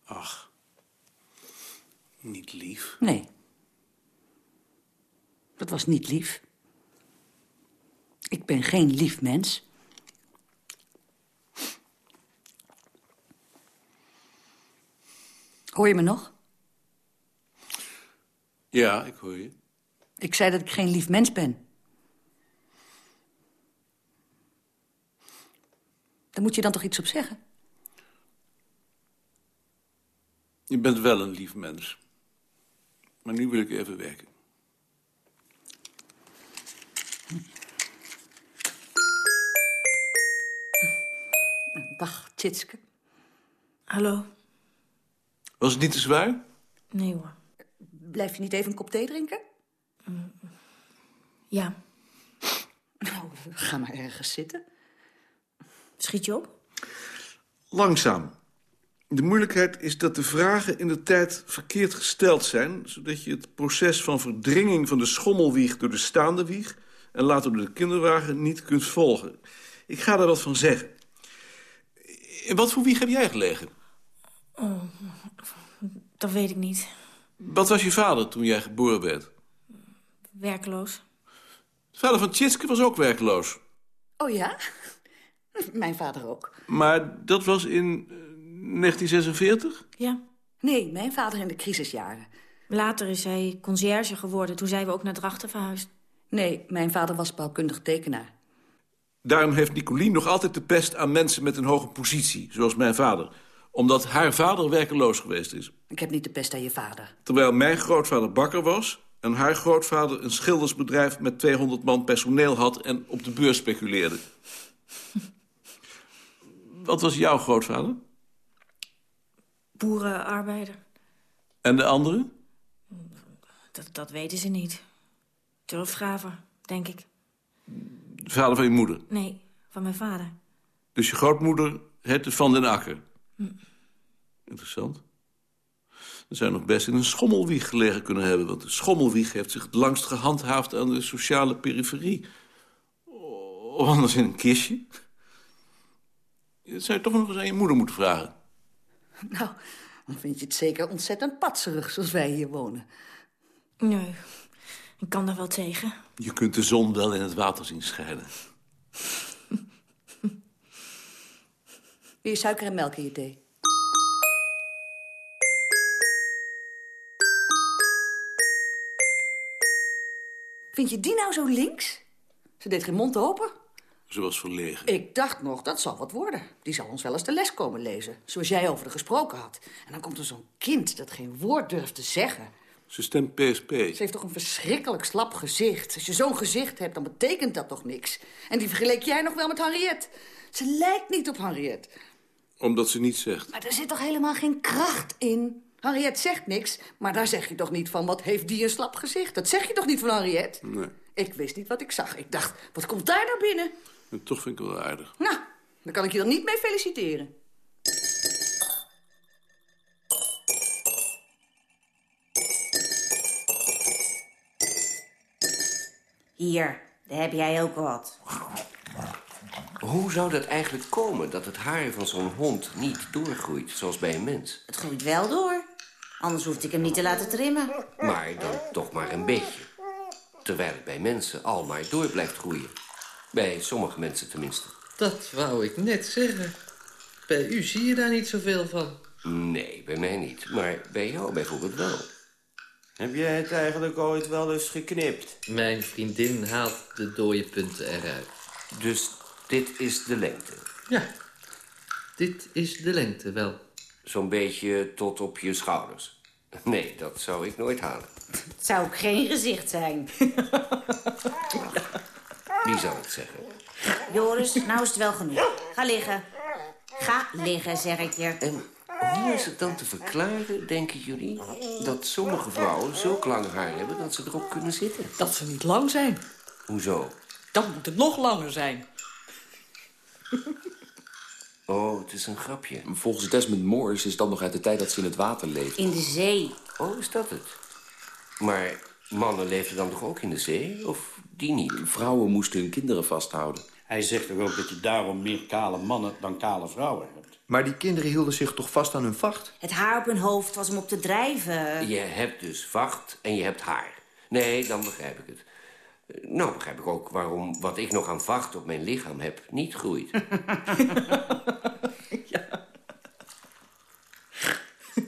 Ach. Niet lief. Nee. Dat was niet lief. Ik ben geen lief mens. Hoor je me nog? Ja, ik hoor je. Ik zei dat ik geen lief mens ben. Daar moet je dan toch iets op zeggen? Je bent wel een lief mens. Maar nu wil ik even werken. Dag, Tjitske. Hallo. Was het niet te zwaar? Nee, hoor. Blijf je niet even een kop thee drinken? Ja. Nou, ga maar ergens zitten. Schiet je op? Langzaam. De moeilijkheid is dat de vragen in de tijd verkeerd gesteld zijn... zodat je het proces van verdringing van de schommelwieg door de staande wieg... en later door de kinderwagen niet kunt volgen. Ik ga daar wat van zeggen. In wat voor wieg heb jij gelegen? Oh, dat weet ik niet. Wat was je vader toen jij geboren werd? Werkloos. De vader van Tjitske was ook werkloos. Oh ja? Mijn vader ook. Maar dat was in eh, 1946? Ja. Nee, mijn vader in de crisisjaren. Later is hij conciërge geworden. Toen zijn we ook naar Drachten verhuisd. Nee, mijn vader was bouwkundig tekenaar. Daarom heeft Nicolien nog altijd de pest aan mensen met een hoge positie, zoals mijn vader. Omdat haar vader werkeloos geweest is. Ik heb niet de pest aan je vader. Terwijl mijn grootvader bakker was en haar grootvader een schildersbedrijf met 200 man personeel had en op de beurs speculeerde. Wat was jouw grootvader? Boerenarbeider. En de andere? Dat, dat weten ze niet. Turfgraver, denk ik. De vader van je moeder. Nee, van mijn vader. Dus je grootmoeder heette Van den Akker. Hm. Interessant. Dan zou je nog best in een schommelwieg gelegen kunnen hebben... want de schommelwieg heeft zich het langst gehandhaafd aan de sociale periferie. Of anders in een kistje. Dat zou je toch nog eens aan je moeder moeten vragen. Nou, dan vind je het zeker ontzettend patserig zoals wij hier wonen. Nee, ik kan daar wel tegen. Je kunt de zon wel in het water zien schijnen. Wil je suiker en melk in je thee? Vind je die nou zo links? Ze deed geen mond open. Ze was verlegen. Ik dacht nog, dat zal wat worden. Die zal ons wel eens de les komen lezen. Zoals jij over de gesproken had. En dan komt er zo'n kind dat geen woord durft te zeggen. Ze stemt PSP. Ze heeft toch een verschrikkelijk slap gezicht. Als je zo'n gezicht hebt, dan betekent dat toch niks. En die vergeleek jij nog wel met Henriette. Ze lijkt niet op Henriette. Omdat ze niet zegt. Maar er zit toch helemaal geen kracht in? Henriette zegt niks, maar daar zeg je toch niet van... wat heeft die een slap gezicht? Dat zeg je toch niet van Henriette? Nee. Ik wist niet wat ik zag. Ik dacht, wat komt daar nou binnen? En toch vind ik het wel aardig. Nou, dan kan ik je dan niet mee feliciteren. Hier, daar heb jij ook wat. Hoe zou dat eigenlijk komen dat het haar van zo'n hond niet doorgroeit, zoals bij een mens? Het groeit wel door. Anders hoefde ik hem niet te laten trimmen. Maar dan toch maar een beetje. Terwijl het bij mensen al maar door blijft groeien. Bij sommige mensen tenminste. Dat wou ik net zeggen. Bij u zie je daar niet zoveel van. Nee, bij mij niet. Maar bij jou bijvoorbeeld wel. Heb jij het eigenlijk ooit wel eens geknipt? Mijn vriendin haalt de dode punten eruit. Dus dit is de lengte? Ja, dit is de lengte wel. Zo'n beetje tot op je schouders? Nee, dat zou ik nooit halen. Het zou ook geen gezicht zijn. Wie zou het zeggen? Joris, nou is het wel genoeg. Ga liggen. Ga liggen, zeg ik je. En hoe is het dan te verklaren, denken jullie... dat sommige vrouwen zulk lang haar hebben dat ze erop kunnen zitten? Dat ze niet lang zijn. Hoezo? Dan moet het nog langer zijn. Oh, het is een grapje. Volgens Desmond Morris is dat nog uit de tijd dat ze in het water leefden. In de zee. Oh, is dat het? Maar mannen leefden dan toch ook in de zee? Of die niet? Vrouwen moesten hun kinderen vasthouden. Hij zegt toch ook dat je daarom meer kale mannen dan kale vrouwen hebt? Maar die kinderen hielden zich toch vast aan hun vacht? Het haar op hun hoofd was om op te drijven. Je hebt dus vacht en je hebt haar. Nee, dan begrijp ik het. Eh, Nou begrijp ik ook waarom wat ik nog aan vacht op mijn lichaam heb niet groeit.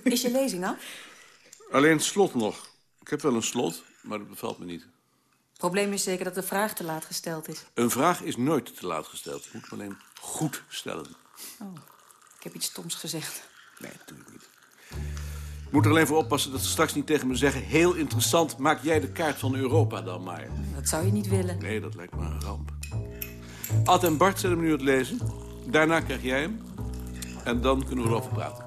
Is je lezing af? Alleen het slot nog. Ik heb wel een slot, maar dat bevalt me niet. Het probleem is zeker dat de vraag te laat gesteld is. Een vraag is nooit te laat gesteld. Je moet hem alleen goed stellen. Oh, ik heb iets stoms gezegd. Nee, natuurlijk niet. Ik moet er alleen voor oppassen dat ze straks niet tegen me zeggen... heel interessant, maak jij de kaart van Europa dan maar. Dat zou je niet willen. Nee, dat lijkt me een ramp. Ad en Bart zetten hem nu aan het lezen. Daarna krijg jij hem. En dan kunnen we erover praten.